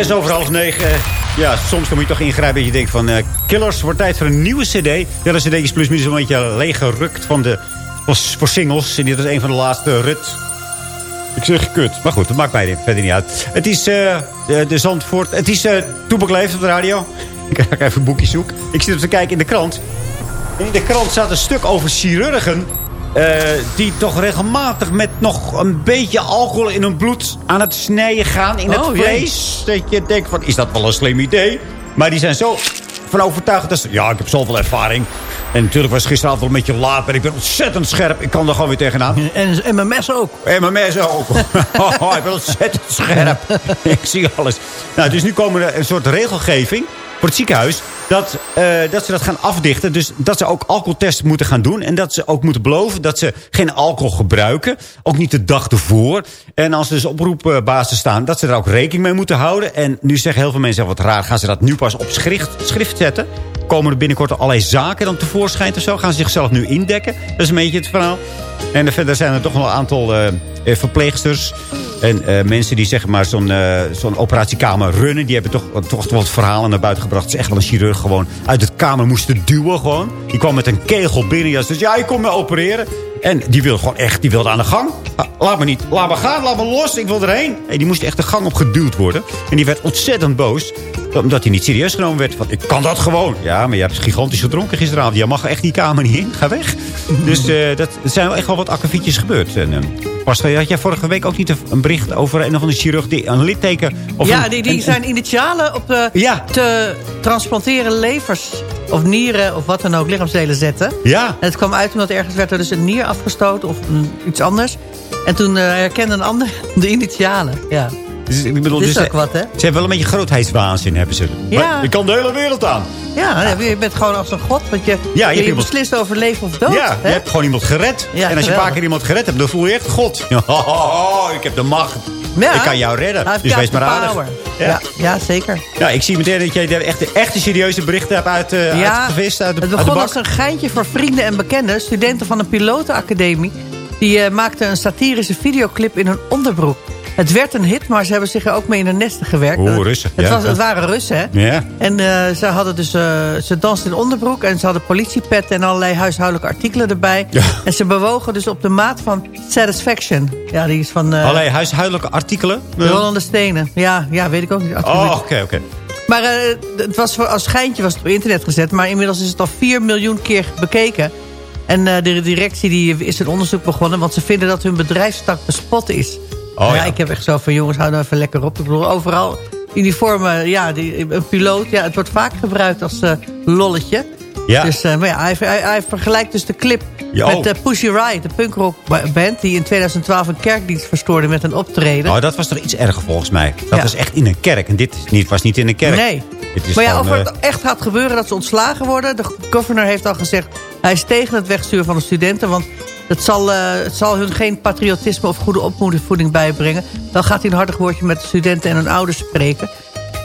Zes over half negen. Ja, soms moet je toch ingrijpen dat je denkt van... eh, Killers, wordt tijd voor een nieuwe cd. Ja, de cd is plusminus een beetje leeggerukt van de, voor singles. En dit is een van de laatste rut. Ik zeg kut. Maar goed, dat maakt mij verder niet uit. Het is eh, de, de Zandvoort... Het is uh, op de radio. Ik ga even een boekje zoeken. Ik zit op te kijken in de krant. In de krant staat een stuk over chirurgen... eh, die toch regelmatig met nog een beetje alcohol in hun bloed aan het snijden gaan in het Oh, jee. vlees. Dat je denkt van, is dat wel een slim idee? Maar die zijn zo van overtuigd dat ze... Ja, ik heb zoveel ervaring. En natuurlijk was gisteravond wel een beetje laat. Maar ik ben ontzettend scherp. Ik kan er gewoon weer tegenaan. En, en mijn mes ook. En mijn mes ook. Oh, ik ben ontzettend scherp. ik zie alles. Nou, dus nu komen er een soort regelgeving voor het ziekenhuis... Dat, eh, dat ze dat gaan afdichten. Dus dat ze ook alcoholtests moeten gaan doen. En dat ze ook moeten beloven dat ze geen alcohol gebruiken. Ook niet de dag ervoor. En als ze dus op roepbasis staan, dat ze er ook rekening mee moeten houden. En nu zeggen heel veel mensen, wat raar, gaan ze dat nu pas op schrift, schrift zetten? Komen er binnenkort allerlei zaken dan tevoorschijn of zo? Gaan ze zichzelf nu indekken? Dat is een beetje het verhaal. En verder zijn er toch nog een aantal eh, verpleegsters... En eh, mensen die zeg maar zo'n eh, zo'n operatiekamer runnen... die hebben toch, toch wat verhalen naar buiten gebracht. Het is echt wel een chirurg gewoon uit het kamer moesten duwen gewoon. Die kwam met een kegel binnen. Ja, dus ja, ik kom me opereren. En die wilde gewoon echt, die wilde aan de gang. Ah, Laat me niet, laat me gaan, laat me los, ik wil erheen. En die moest echt de gang op geduwd worden. En die werd ontzettend boos. Omdat hij niet serieus genomen werd. Van, ik kan dat gewoon. Ja, maar je hebt gigantisch gedronken gisteravond. Je mag echt die kamer niet in. Ga weg. dus eh, dat er zijn wel echt wel wat akkefietjes gebeurd. En, eh, Pas, had jij vorige week ook niet een bericht over een of andere chirurg... die een litteken... Of ja, een- die, die een- zijn initialen op de Ja. te transplanteren levers of nieren of wat dan ook, lichaamsdelen zetten. Ja. En het kwam uit omdat ergens werd er dus een nier afgestoten of iets anders. En toen eh, herkende een ander de initialen. Ja. Dus, ik bedoel, is dus, ook wat, hè? Ze hebben wel een beetje grootheidswaanzin, hebben ze. Ja. Je kan de hele wereld aan. Ja, je bent gewoon als een god. Want je, Ja, je iemand- beslist over leven of dood. ja, hè? je hebt gewoon iemand gered. Ja, en als je een paar keer iemand gered hebt, dan voel je echt God. Oh, ik heb de macht. Ja. Ik kan jou redden. Hij Dus wees maar aardig. Ja. Ja. Ja, zeker. Ja, ik zie meteen dat jij de echte, echte serieuze berichten hebt uit, Ja, uitgevist. Uit de, het de begon als een geintje voor vrienden en bekenden. Studenten van een pilotenacademie. Die eh, maakten een satirische videoclip in hun onderbroek. Het werd een hit, maar ze hebben zich er ook mee in de nesten gewerkt. Oeh, Russen, Het, was, het waren Russen, hè? Ja. En eh, ze hadden dus, eh, ze dansten in onderbroek en ze hadden politiepetten en allerlei huishoudelijke artikelen erbij. Ja. En ze bewogen dus op de maat van Satisfaction. Ja, die is van eh Allerlei huishoudelijke artikelen. de Rollende Stenen. Ja, ja, weet ik ook niet. Oh, oké, oké. Maar het was voor, als schijntje was het op internet gezet. Maar inmiddels is het al 4 miljoen keer bekeken. En de directie die is een onderzoek begonnen. Want ze vinden dat hun bedrijfstak bespot is. Oh, ja, ja. ik heb echt zo van jongens, hou nou even lekker op. Ik bedoel, overal uniformen, ja, die, een piloot. Ja, het wordt vaak gebruikt als eh, lolletje. Ja. Dus, eh, maar ja, hij, hij, hij vergelijkt dus de clip Ja, met oh. eh, Pussy Riot, de punkrockband... die in 2012 een kerkdienst verstoorde met een optreden. Oh, dat was toch iets erger volgens mij. Dat Ja. was echt in een kerk. En dit niet, was niet in een kerk. Nee. Maar ja, of het echt gaat gebeuren dat ze ontslagen worden. De governor heeft al gezegd... hij is tegen het wegsturen van de studenten... want het zal, eh, het zal hun geen patriotisme of goede opvoeding bijbrengen. Dan gaat hij een hartig woordje met de studenten en hun ouders spreken.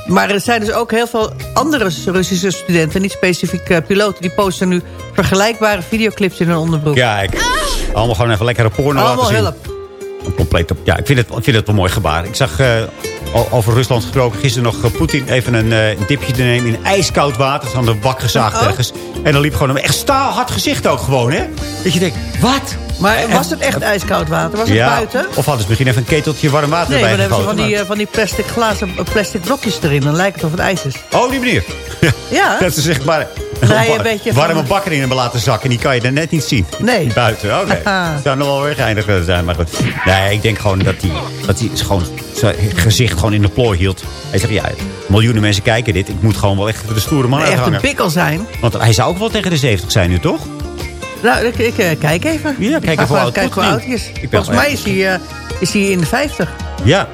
Maar er zijn dus ook heel veel andere Russische studenten... niet specifiek eh, piloten... die posten nu vergelijkbare videoclips in hun onderbroek. Kijk, allemaal gewoon even lekkere porno Allemaal laten zien. hulp. Een compleet op. Ja, ik vind, het, ik vind het wel een mooi gebaar. Ik zag eh, over Rusland gesproken gisteren nog eh, Poetin even een, een dipje te nemen in ijskoud water. Ze hadden een bak gezaagd Oh. ergens. En dan liep gewoon een echt staalhard gezicht ook gewoon, hè? Dat je denkt, wat? Maar was het echt ijskoud water? Was het ja, buiten? Of hadden ze misschien even een keteltje warm water Nee, maar erbij dan hebben ze van die, eh, van die plastic glazen, eh, plastic blokjes erin. Dan lijkt het of het ijs is. Oh, die manier. Ja. Dat ze zeg maar een beetje warme van- bak erin hebben laten zakken. Die kan je dan net niet zien. Nee. Buiten, oké. Haha. Het zou nog wel weer geinig eh, zijn, maar goed. Nee, ik denk gewoon dat hij dat gewoon zijn gezicht gewoon in de plooi hield. Hij zegt, ja, miljoenen mensen kijken dit. Ik moet gewoon wel echt de stoere man Echt een uithangen. pikkel zijn. Want hij zou ook wel tegen de 70 zijn nu, toch? Nou, ik, ik eh, kijk even. Ja, kijk Ik even hoe oud hoe hij is. Volgens mij is hij, eh, is hij in de 50. Ja.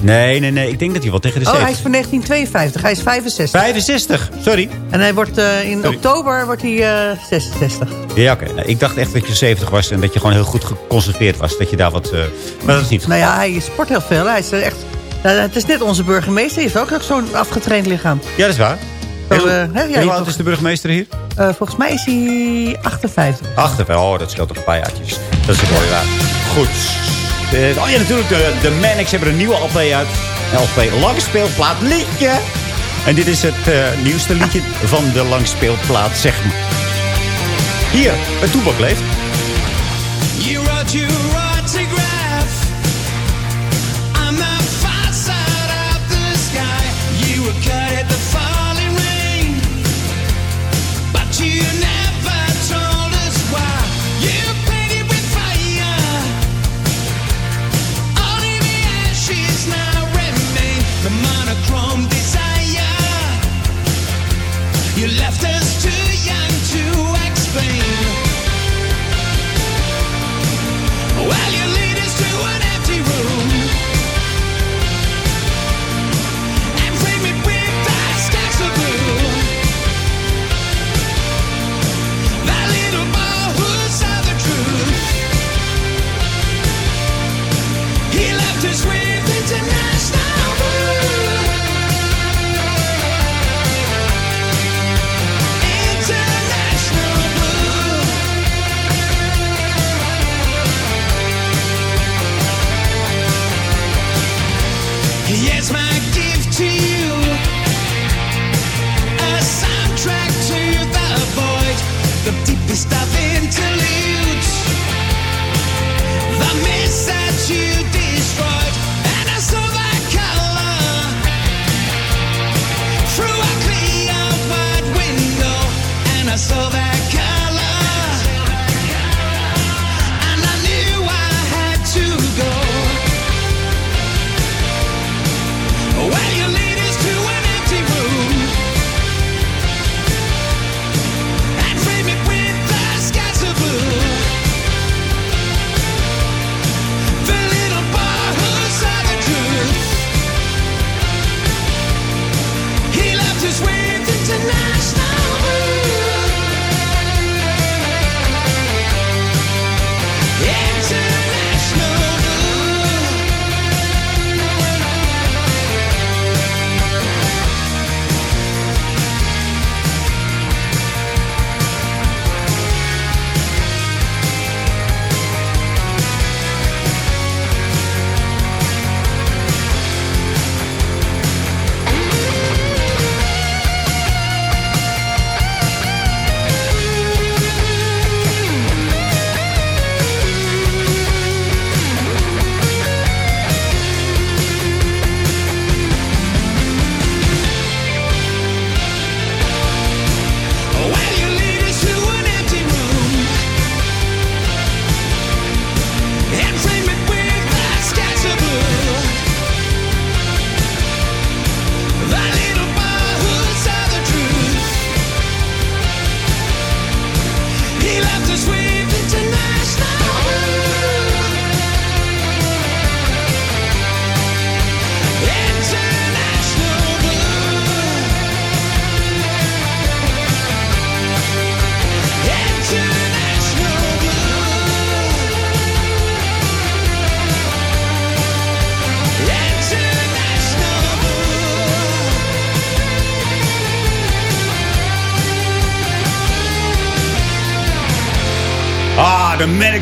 Nee, nee, nee. Ik denk dat hij wel tegen de Oh, 70 hij is van 1952. Hij is 65. 65, sorry. En hij wordt eh, in Sorry. oktober wordt hij eh, 66. Ja, oké. Nou, ik dacht echt dat je 70 was en dat je gewoon heel goed geconcentreerd was. Dat je daar wat... maar dat is niet. Nou ja, hij sport heel veel. Hij is echt... nou, het is net onze burgemeester. Hij heeft ook nog zo'n afgetraind lichaam. Ja, dat is waar. Heel- eh, hè, ja, Hoe oud is de burgemeester hier? eh, volgens mij is hij 58. 8 Oh, dat scheelt toch een paar jaartjes. Dat is een mooie waar. Goed. Eh, oh ja, natuurlijk. De, de Manics hebben een nieuwe LP uit. LP langspeelplaat liedje. En dit is het eh, nieuwste liedje van de langspeelplaat, zeg maar. Hier, het toebak leeft. You wrote your autograph The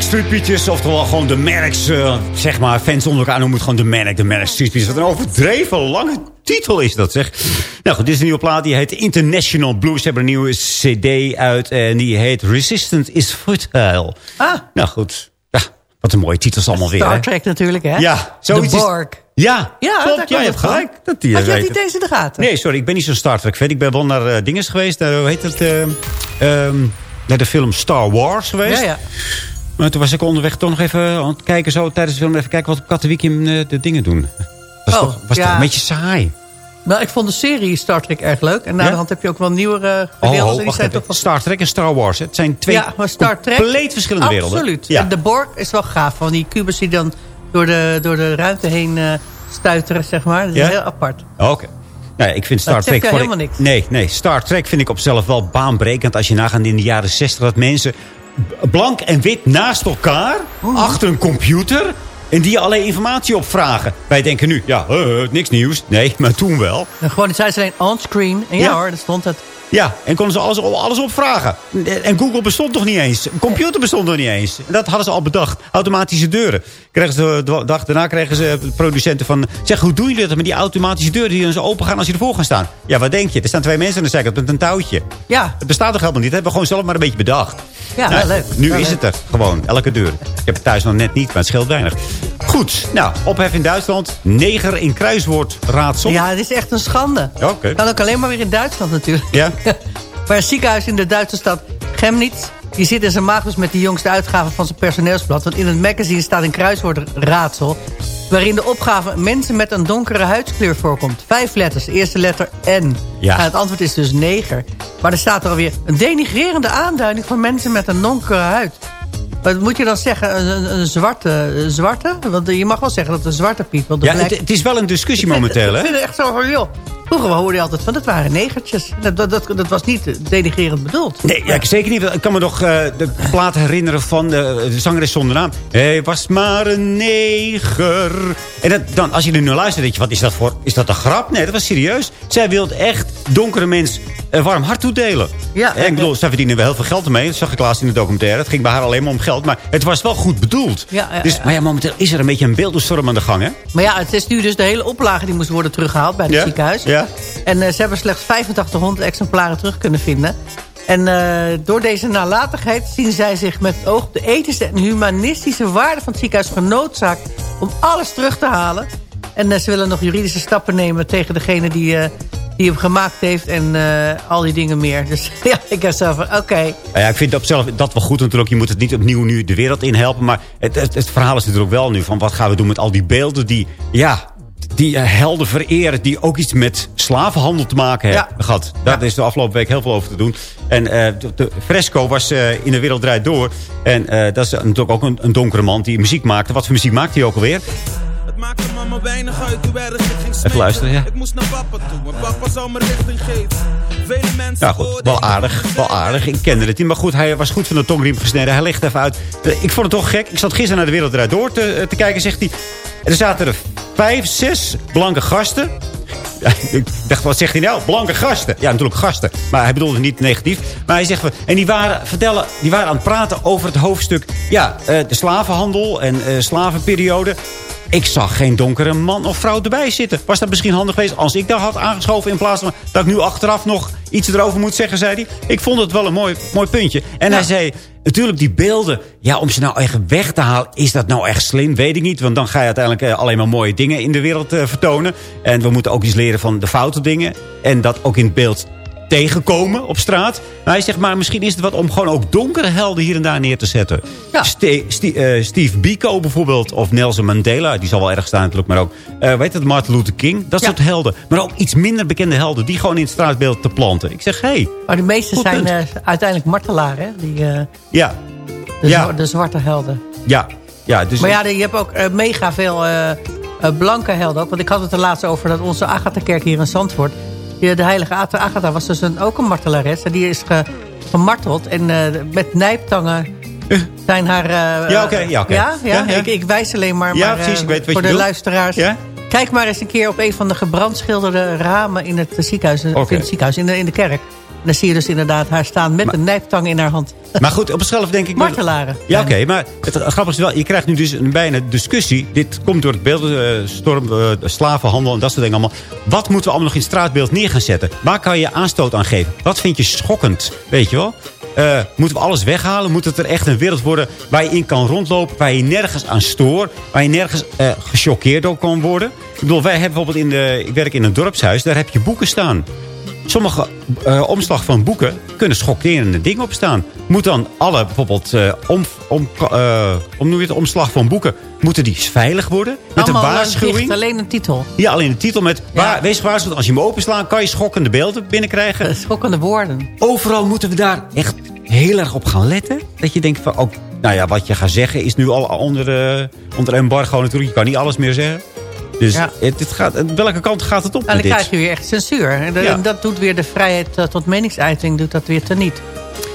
de Merk Street Beaches. Oftewel gewoon de Merks, eh, zeg maar, fans onder elkaar noemen het gewoon de Merk, de Merk Street Beaches. Wat een overdreven lange titel is dat, zeg. Nou goed, dit is een nieuwe plaat. Die heet International Blues. Ze hebben een nieuwe cd uit en die heet Resistant is Futile. Ah. Nou goed, ja, wat een mooie titels allemaal weer, Star hè? Trek natuurlijk, hè? Ja, De zoiets is- Borg. Ja, Ja, daar klopt. je het hebt gelijk. Dat die, Had jij weet niet eens in de gaten? Nee, sorry, ik ben niet zo'n Star Trek fan. Ik ben wel naar eh dinges geweest. Naar, hoe heet het? eh, ehm, naar de film Star Wars geweest. Ja, ja. Maar toen was ik onderweg toch nog even aan het kijken. Zo tijdens de film even kijken wat op Katowiki eh, de dingen doen. Was, Oh, toch, was ja. toch een beetje saai. Nou, ik vond de serie Star Trek erg leuk. En na de hand heb je ook wel nieuwere gedeeltes. oh, die zijn toch wel... Star Trek en Star Wars. Het zijn twee ja, maar Star Trek... compleet verschillende werelden. Absoluut. Ja. En de Borg is wel gaaf. Van die kubus die dan door de, door de ruimte heen eh, stuiteren, zeg maar. Dat is Ja? heel apart. Oké. Nou, ja, ik vind Star Dat zegt Trek... ik- helemaal Nee, nee. Star Trek vind ik op zichzelf wel baanbrekend. Als je nagaat in de jaren 60 dat mensen blank en wit naast elkaar... achter een computer... en die alleen informatie opvragen. Wij denken nu, ja, eh, niks nieuws. Nee, maar toen wel. En gewoon, het zijn ze alleen onscreen. En ja, Ja. hoor, daar stond het. Ja, en konden ze alles, alles opvragen. En Google bestond nog niet eens. Computer bestond nog niet eens. Dat hadden ze al bedacht. Automatische deuren. Kregen ze, de dag daarna kregen ze producenten van... Zeg, hoe doen jullie dat met die automatische deuren die dan zo open gaan als je ervoor gaan staan? Ja, wat denk je? Er staan twee mensen aan de zijkant met een touwtje. Ja. Het bestaat toch helemaal niet? Dat hebben we gewoon zelf maar een beetje bedacht. Ja, Nou, leuk. Nu Wel is leuk. het er gewoon. Elke deur. Ik heb het thuis nog net niet, maar het scheelt weinig. Goed. Nou, ophef in Duitsland. Neger in kruiswoord raadsel. Ja, het is echt een schande. Ja, Oké. Kan ook alleen maar weer in Duitsland natuurlijk. Ja? Maar een ziekenhuis in de Duitse stad Chemnitz... die zit in zijn maag met de jongste uitgave van zijn personeelsblad. Want in het magazine staat een kruiswoordraadsel... waarin de opgave mensen met een donkere huidskleur voorkomt. Vijf letters, eerste letter N. Ja. Nou, het antwoord is dus neger. Maar er staat er alweer een denigrerende aanduiding... van mensen met een donkere huid. Wat moet je dan zeggen? Een, een, een zwarte, een zwarte? Want je mag wel zeggen dat een zwarte people... de Ja, black- het, het is wel een discussie momenteel, ik hè? vind het echt zo van, joh. Vroeger hoorde je altijd van, dat waren negertjes. Dat, dat, dat, dat was niet denigrerend bedoeld. Nee, ja, zeker niet. Ik kan me nog eh, de plaat herinneren van de, de zangeres zonder naam. Hij was maar een neger. En dat, dan, als je er nu luistert, denk je, wat is dat voor... Is dat een grap? Nee, dat was serieus. Zij wilde echt donkere mensen een warm hart toedelen. Ja, En ik bedoel, zij verdienen wel heel veel geld ermee. Dat zag ik laatst in de documentaire. Het ging bij haar alleen maar om geld. Maar het was wel goed bedoeld. Ja, ja, dus. Maar ja, momenteel is er een beetje een beeldenstorm aan de gang, hè? Maar ja, het is nu dus de hele oplage die moest worden teruggehaald bij het ziekenhuis. Ja. En eh, ze hebben slechts 8500 exemplaren terug kunnen vinden. En eh, door deze nalatigheid zien zij zich met het oog op de ethische en humanistische waarde van het ziekenhuis genoodzaakt om alles terug te halen. En eh, ze willen nog juridische stappen nemen tegen degene die, die hem gemaakt heeft en al die dingen meer. Dus ja, ik heb zelf van, oké. Ja, ik vind op zelf dat wel goed natuurlijk. Je moet het niet opnieuw nu de wereld in helpen. Maar het, het, het verhaal is natuurlijk wel nu van wat gaan we doen met al die beelden die... Ja, die eh, helden vereren die ook iets met slavenhandel te maken hebben Ja. gehad. Daar is de afgelopen week heel veel over te doen. En eh, de, de Fresco was eh, in de wereld draait door. En eh, dat is natuurlijk ook een, een donkere man die muziek maakte. Wat voor muziek maakte hij ook alweer? Het maakte mama weinig uit hoe erg ik ging Even luisteren, ja. Ik moest naar papa toe en papa zou me richting geven. Vele mensen Ja goed, wel aardig, wel aardig. Ik kende het niet, maar goed, hij was goed van de tongriem gesneden. Hij legt even uit. Ik vond het toch gek. Ik zat gisteren naar de wereld eruit door te, te kijken, zegt hij. Er zaten er vijf, zes blanke gasten. Ik dacht, wat zegt hij nou? Blanke gasten. Ja, natuurlijk gasten. Maar hij bedoelde niet negatief. Maar hij zegt, en die waren, vertellen, die waren aan het praten over het hoofdstuk... Ja, eh, de slavenhandel en eh, slavenperiode. Ik zag geen donkere man of vrouw erbij zitten. Was dat misschien handig geweest als ik daar had aangeschoven... in plaats van dat ik nu achteraf nog iets erover moet zeggen, zei hij. Ik vond het wel een mooi, mooi puntje. En hij zei, natuurlijk die beelden... ja, om ze nou echt weg te halen... is dat nou echt slim? Weet ik niet. Want dan ga je uiteindelijk eh, alleen maar mooie dingen in de wereld eh, vertonen. En we moeten ook iets leren van de foute dingen. En dat ook in het beeld tegenkomen op straat. Maar hij zegt, maar misschien is het wat om gewoon ook donkere helden hier en daar neer te zetten. Ste- Ste- eh, Steve Biko bijvoorbeeld, of Nelson Mandela. Die zal wel erg staan natuurlijk, maar ook... eh weet het, Martin Luther King. Dat soort helden. Maar ook iets minder bekende helden. Die gewoon in het straatbeeld te planten. Ik zeg, hé. Hey, Maar de meeste zijn eh, uiteindelijk martelaren, hè? Die, ja, de, Ja. de zwarte helden. ja, ja. Dus Maar ja, je hebt ook mega veel blanke helden ook. Want ik had het er laatst over dat onze Agatha-kerk hier in Zandvoort... De heilige Agatha was dus een, ook een martelares. En die is ge- gemarteld. En eh, met nijptangen zijn haar... eh, Ja, oké, ja. Ja, ja. Ik, ik wijs alleen maar, Ja, maar precies, eh, ik weet wat voor je de luisteraars. Ja? Kijk maar eens een keer op een van de gebrandschilderde ramen in het ziekenhuis. In het ziekenhuis, in de, in de kerk. Dan zie je dus inderdaad haar staan met een nijptang in haar hand. Maar goed, op zichzelf denk ik... Martelaren. Ja, oké, maar het grappige is wel... je krijgt nu dus een bijna discussie. Dit komt door het beeldenstorm, eh slavenhandel en dat soort dingen allemaal. Wat moeten we allemaal nog in straatbeeld neer gaan zetten? Waar kan je aanstoot aan geven? Wat vind je schokkend? Weet je wel? Eh, moeten we alles weghalen? Moet het er echt een wereld worden waar je in kan rondlopen... waar je nergens aan stoort... waar je nergens eh gechoqueerd door kan worden? Ik bedoel, wij hebben bijvoorbeeld in de... ik werk in een dorpshuis, daar heb je boeken staan. Sommige eh, omslag van boeken kunnen schokkerende dingen op staan. Moet dan alle bijvoorbeeld eh, om, om, eh, om, noem je het, omslag van boeken... moeten die veilig worden? Met Allemaal een waarschuwing? dicht, alleen een titel. Ja, alleen de titel met... Waar, wees gewaarschuwd, als je hem openslaat... kan je schokkende beelden binnenkrijgen. Schokkende woorden. Overal moeten we daar echt heel erg op gaan letten. Dat je denkt van... ook, nou ja, wat je gaat zeggen is nu al onder, onder embargo natuurlijk. Je kan niet alles meer zeggen. Dus Ja. het, het gaat, welke kant gaat het op En met dan krijg je weer echt censuur. En Ja. en dat doet weer de vrijheid eh, tot meningsuiting doet dat weer teniet.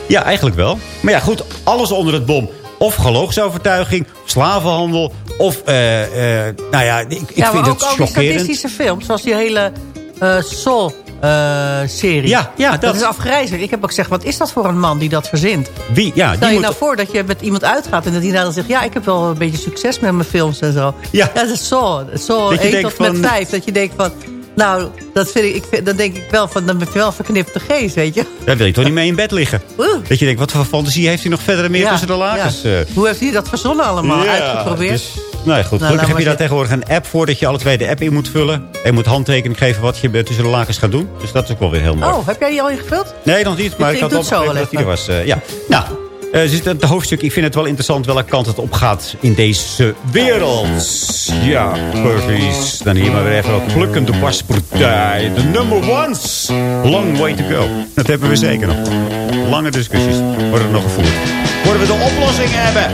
Ja, eigenlijk wel. Maar ja, goed, alles onder het bom. Of geloofsovertuiging, slavenhandel, of, eh, eh, nou ja, ik, ik ja, vind ook het al die chockerend. statistische films, zoals die hele eh Soul eh, serie. Ja, ja, dat. dat. is afgrijzelijk. Ik heb ook gezegd, wat is dat voor een man die dat verzint? Wie? Ja, die Stel je moet... nou voor dat je met iemand uitgaat en dat hij dan zegt... ja, ik heb wel een beetje succes met mijn films en zo. Ja. dat is zo. Zo Dat je 1 denkt tot van- met 5. Dat je denkt van... Nou, dat vind ik, ik vind, dan denk ik wel van... dan ben je wel verknipte geest, weet je. Daar wil je toch niet mee in bed liggen. Oeh. Dat je denkt, wat voor fantasie heeft hij nog verder meer Ja, tussen de lakens? ja. eh? Hoe heeft hij dat verzonnen allemaal? Uitgeprobeerd? dus- nou ja, goed. Nou, Gelukkig heb je daar tegenwoordig een app voor... dat je alle twee de app in moet vullen. En je moet handtekening geven wat je tussen de lakens gaat doen. Dus dat is ook wel weer heel mooi. Oh, heb jij die al ingevuld? Nee, nog niet. Maar Ik- ik, ik had wel dat hij er was. eh, ja. Nou, eh, zit het hoofdstuk. Ik vind het wel interessant welke kant het op gaat in deze wereld. Ja, Purvis. Dan hier maar weer even een plukkende paspartij. De number ones. Long way to go. Dat hebben we zeker nog. Lange discussies worden nog gevoerd. Worden we de oplossing hebben?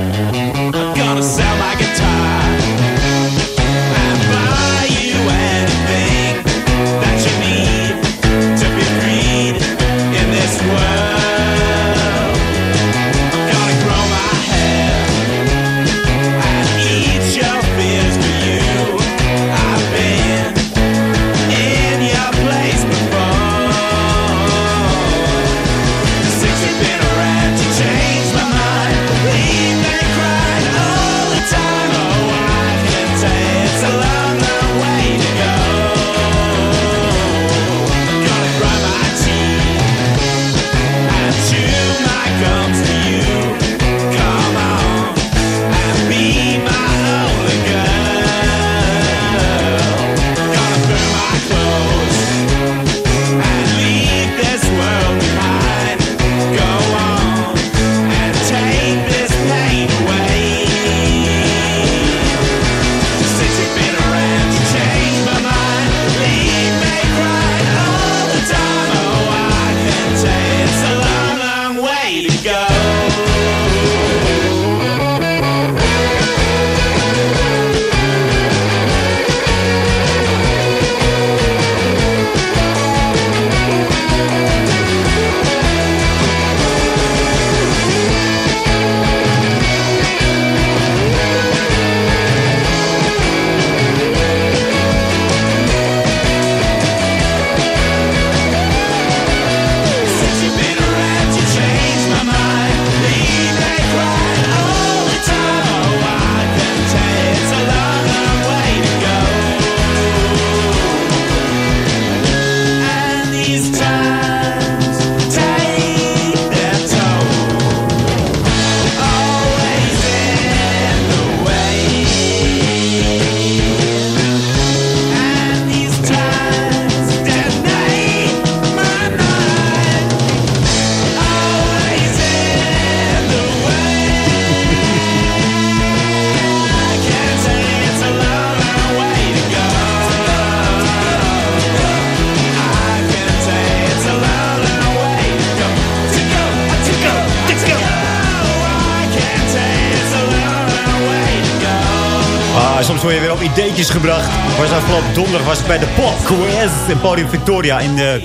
Ideetjes gebracht. Was afgelopen donderdag was ik bij de Pop Quiz in Podium Victoria in de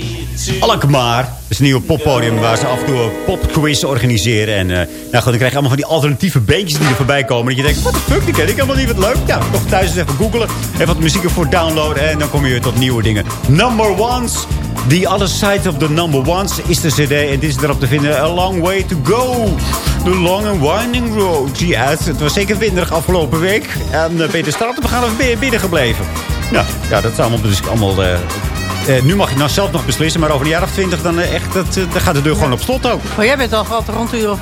Alkmaar. Dat is een nieuwe poppodium waar ze af en toe een popquiz organiseren. En eh, nou goed, dan krijg je allemaal van die alternatieve beetjes die er voorbij komen. Dat je denkt, wat de fuck, die ken ik helemaal niet, wat leuk. Ja, toch thuis eens even googlen. Even wat muziek ervoor downloaden. En dan kom je weer tot nieuwe dingen. Number Ones. The Other Side of the Number Ones is de cd. En dit is erop te vinden. A Long Way to Go. The Long and Winding Road. Yes, het was zeker winderig afgelopen week. En uh, Peter Straat, we gaan even binnen- gebleven. Nou, ja, dat is allemaal, dus allemaal eh, eh, nu mag je nou zelf nog beslissen. Maar over een jaar of twintig, dan, eh, echt, dat, eh, dan gaat de deur gewoon op slot ook. Maar jij bent al altijd rond uur of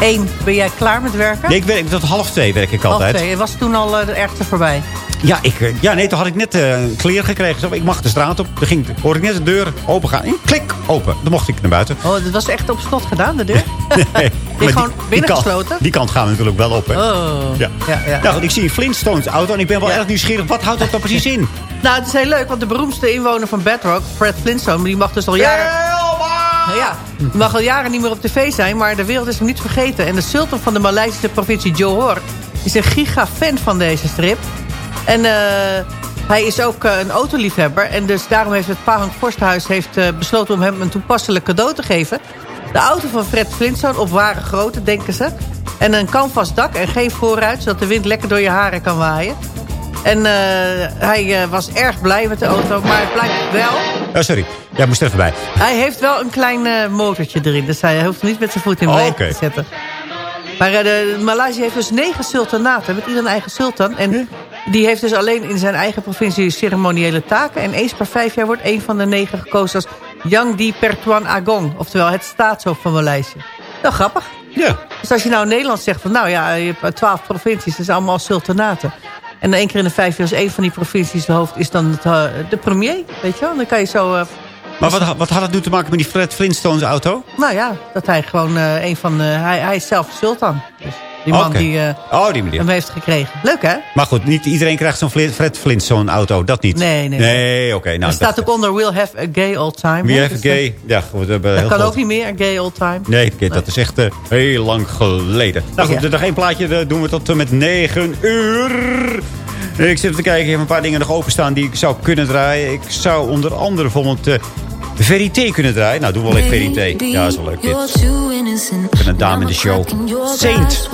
één. Ben jij klaar met werken? Nee, ik werk tot half twee werk ik Half altijd. twee. Was toen al eh, de ergste voorbij? Ja, ik, eh, ja, nee, toen had ik net eh kleren gekregen. Zo, ik mag de straat op. Toen ging, hoorde ik net de deur open gaan. En klik, open. Dan mocht ik naar buiten. Oh, dat was echt op slot gedaan, de deur? Nee, die- gewoon die binnengesloten? Die kant gaan we natuurlijk wel op. Hè. Oh. Ja. Ja, ja. Nou, goed, ik zie een Flintstones auto en ik ben wel erg nieuwsgierig. Wat houdt dat nou precies in? Nou, het is heel leuk, want de beroemdste inwoner van Bedrock, Fred Flintstone, die mag dus al jaren... Nou ja, die mag al jaren niet meer op tv zijn, maar de wereld is hem niet vergeten. En de sultan van de Maleisische provincie Johor is een giga-fan van deze strip. En eh, hij is ook eh, een autoliefhebber. En dus daarom heeft het Pahang Vorstenhuis heeft, eh, besloten om hem een toepasselijk cadeau te geven. De auto van Fred Flintstone op ware grootte, denken ze. En een canvas dak en geen voorruit, zodat de wind lekker door je haren kan waaien. En hij was erg blij met de auto, maar het blijkt wel... Oh, sorry. Ja, moest er even bij. Hij heeft wel een klein motortje erin. Dus hij hoeft niet met zijn voet in Oh, te zetten. Maar de, Maleisië heeft dus negen sultanaten. Met ieder een eigen sultan. En die heeft dus alleen in zijn eigen provincie ceremoniële taken. En eens per vijf jaar wordt een van de negen gekozen als Yang Di Pertuan Agong. Oftewel het staatshoofd van Maleisië. Wel grappig. Ja. Dus als je nou in Nederland zegt van... nou ja, je hebt twaalf provincies, dat zijn allemaal sultanaten. En één keer in de vijf jaar is één van die provincies de hoofd... is dan het, eh, de premier, weet je wel. Dan kan je zo... eh, Maar wat, wat had het nu te maken met die Fred Flintstones auto? nou ja, dat hij gewoon eh, een van... hij, hij is zelf sultan. Dus die man die eh, Oh, die hem heeft gekregen. Leuk hè? Maar goed, niet iedereen krijgt zo'n Flint- Fred Flintstone auto. Dat niet. Nee, nee. Nee, oké. nou, er staat ook onder We'll have a gay old time. Wie hè? heeft Dus, gay? Ja, goed, we hebben Dat heel kan groot- ook niet meer, a gay old time. Nee, dat is echt eh, heel lang geleden. Nou goed, Ja. nog één plaatje eh, doen we tot en met 9 uur. Ik zit te kijken, ik heb een paar dingen nog openstaan die ik zou kunnen draaien. Ik zou onder andere bijvoorbeeld eh Verité kunnen draaien. Nou, doen we wel even Verité. Ja, is wel leuk dit. Ik ben een dame in de show. Saint.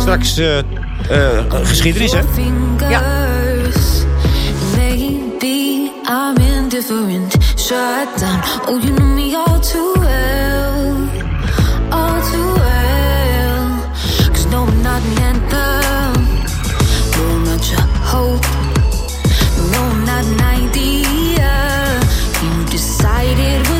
Straks eh, eh, geschiedenis, hè? Ja. I'm indifferent, shut down. Oh, you know me all too well, all too well. Cause no, not an decided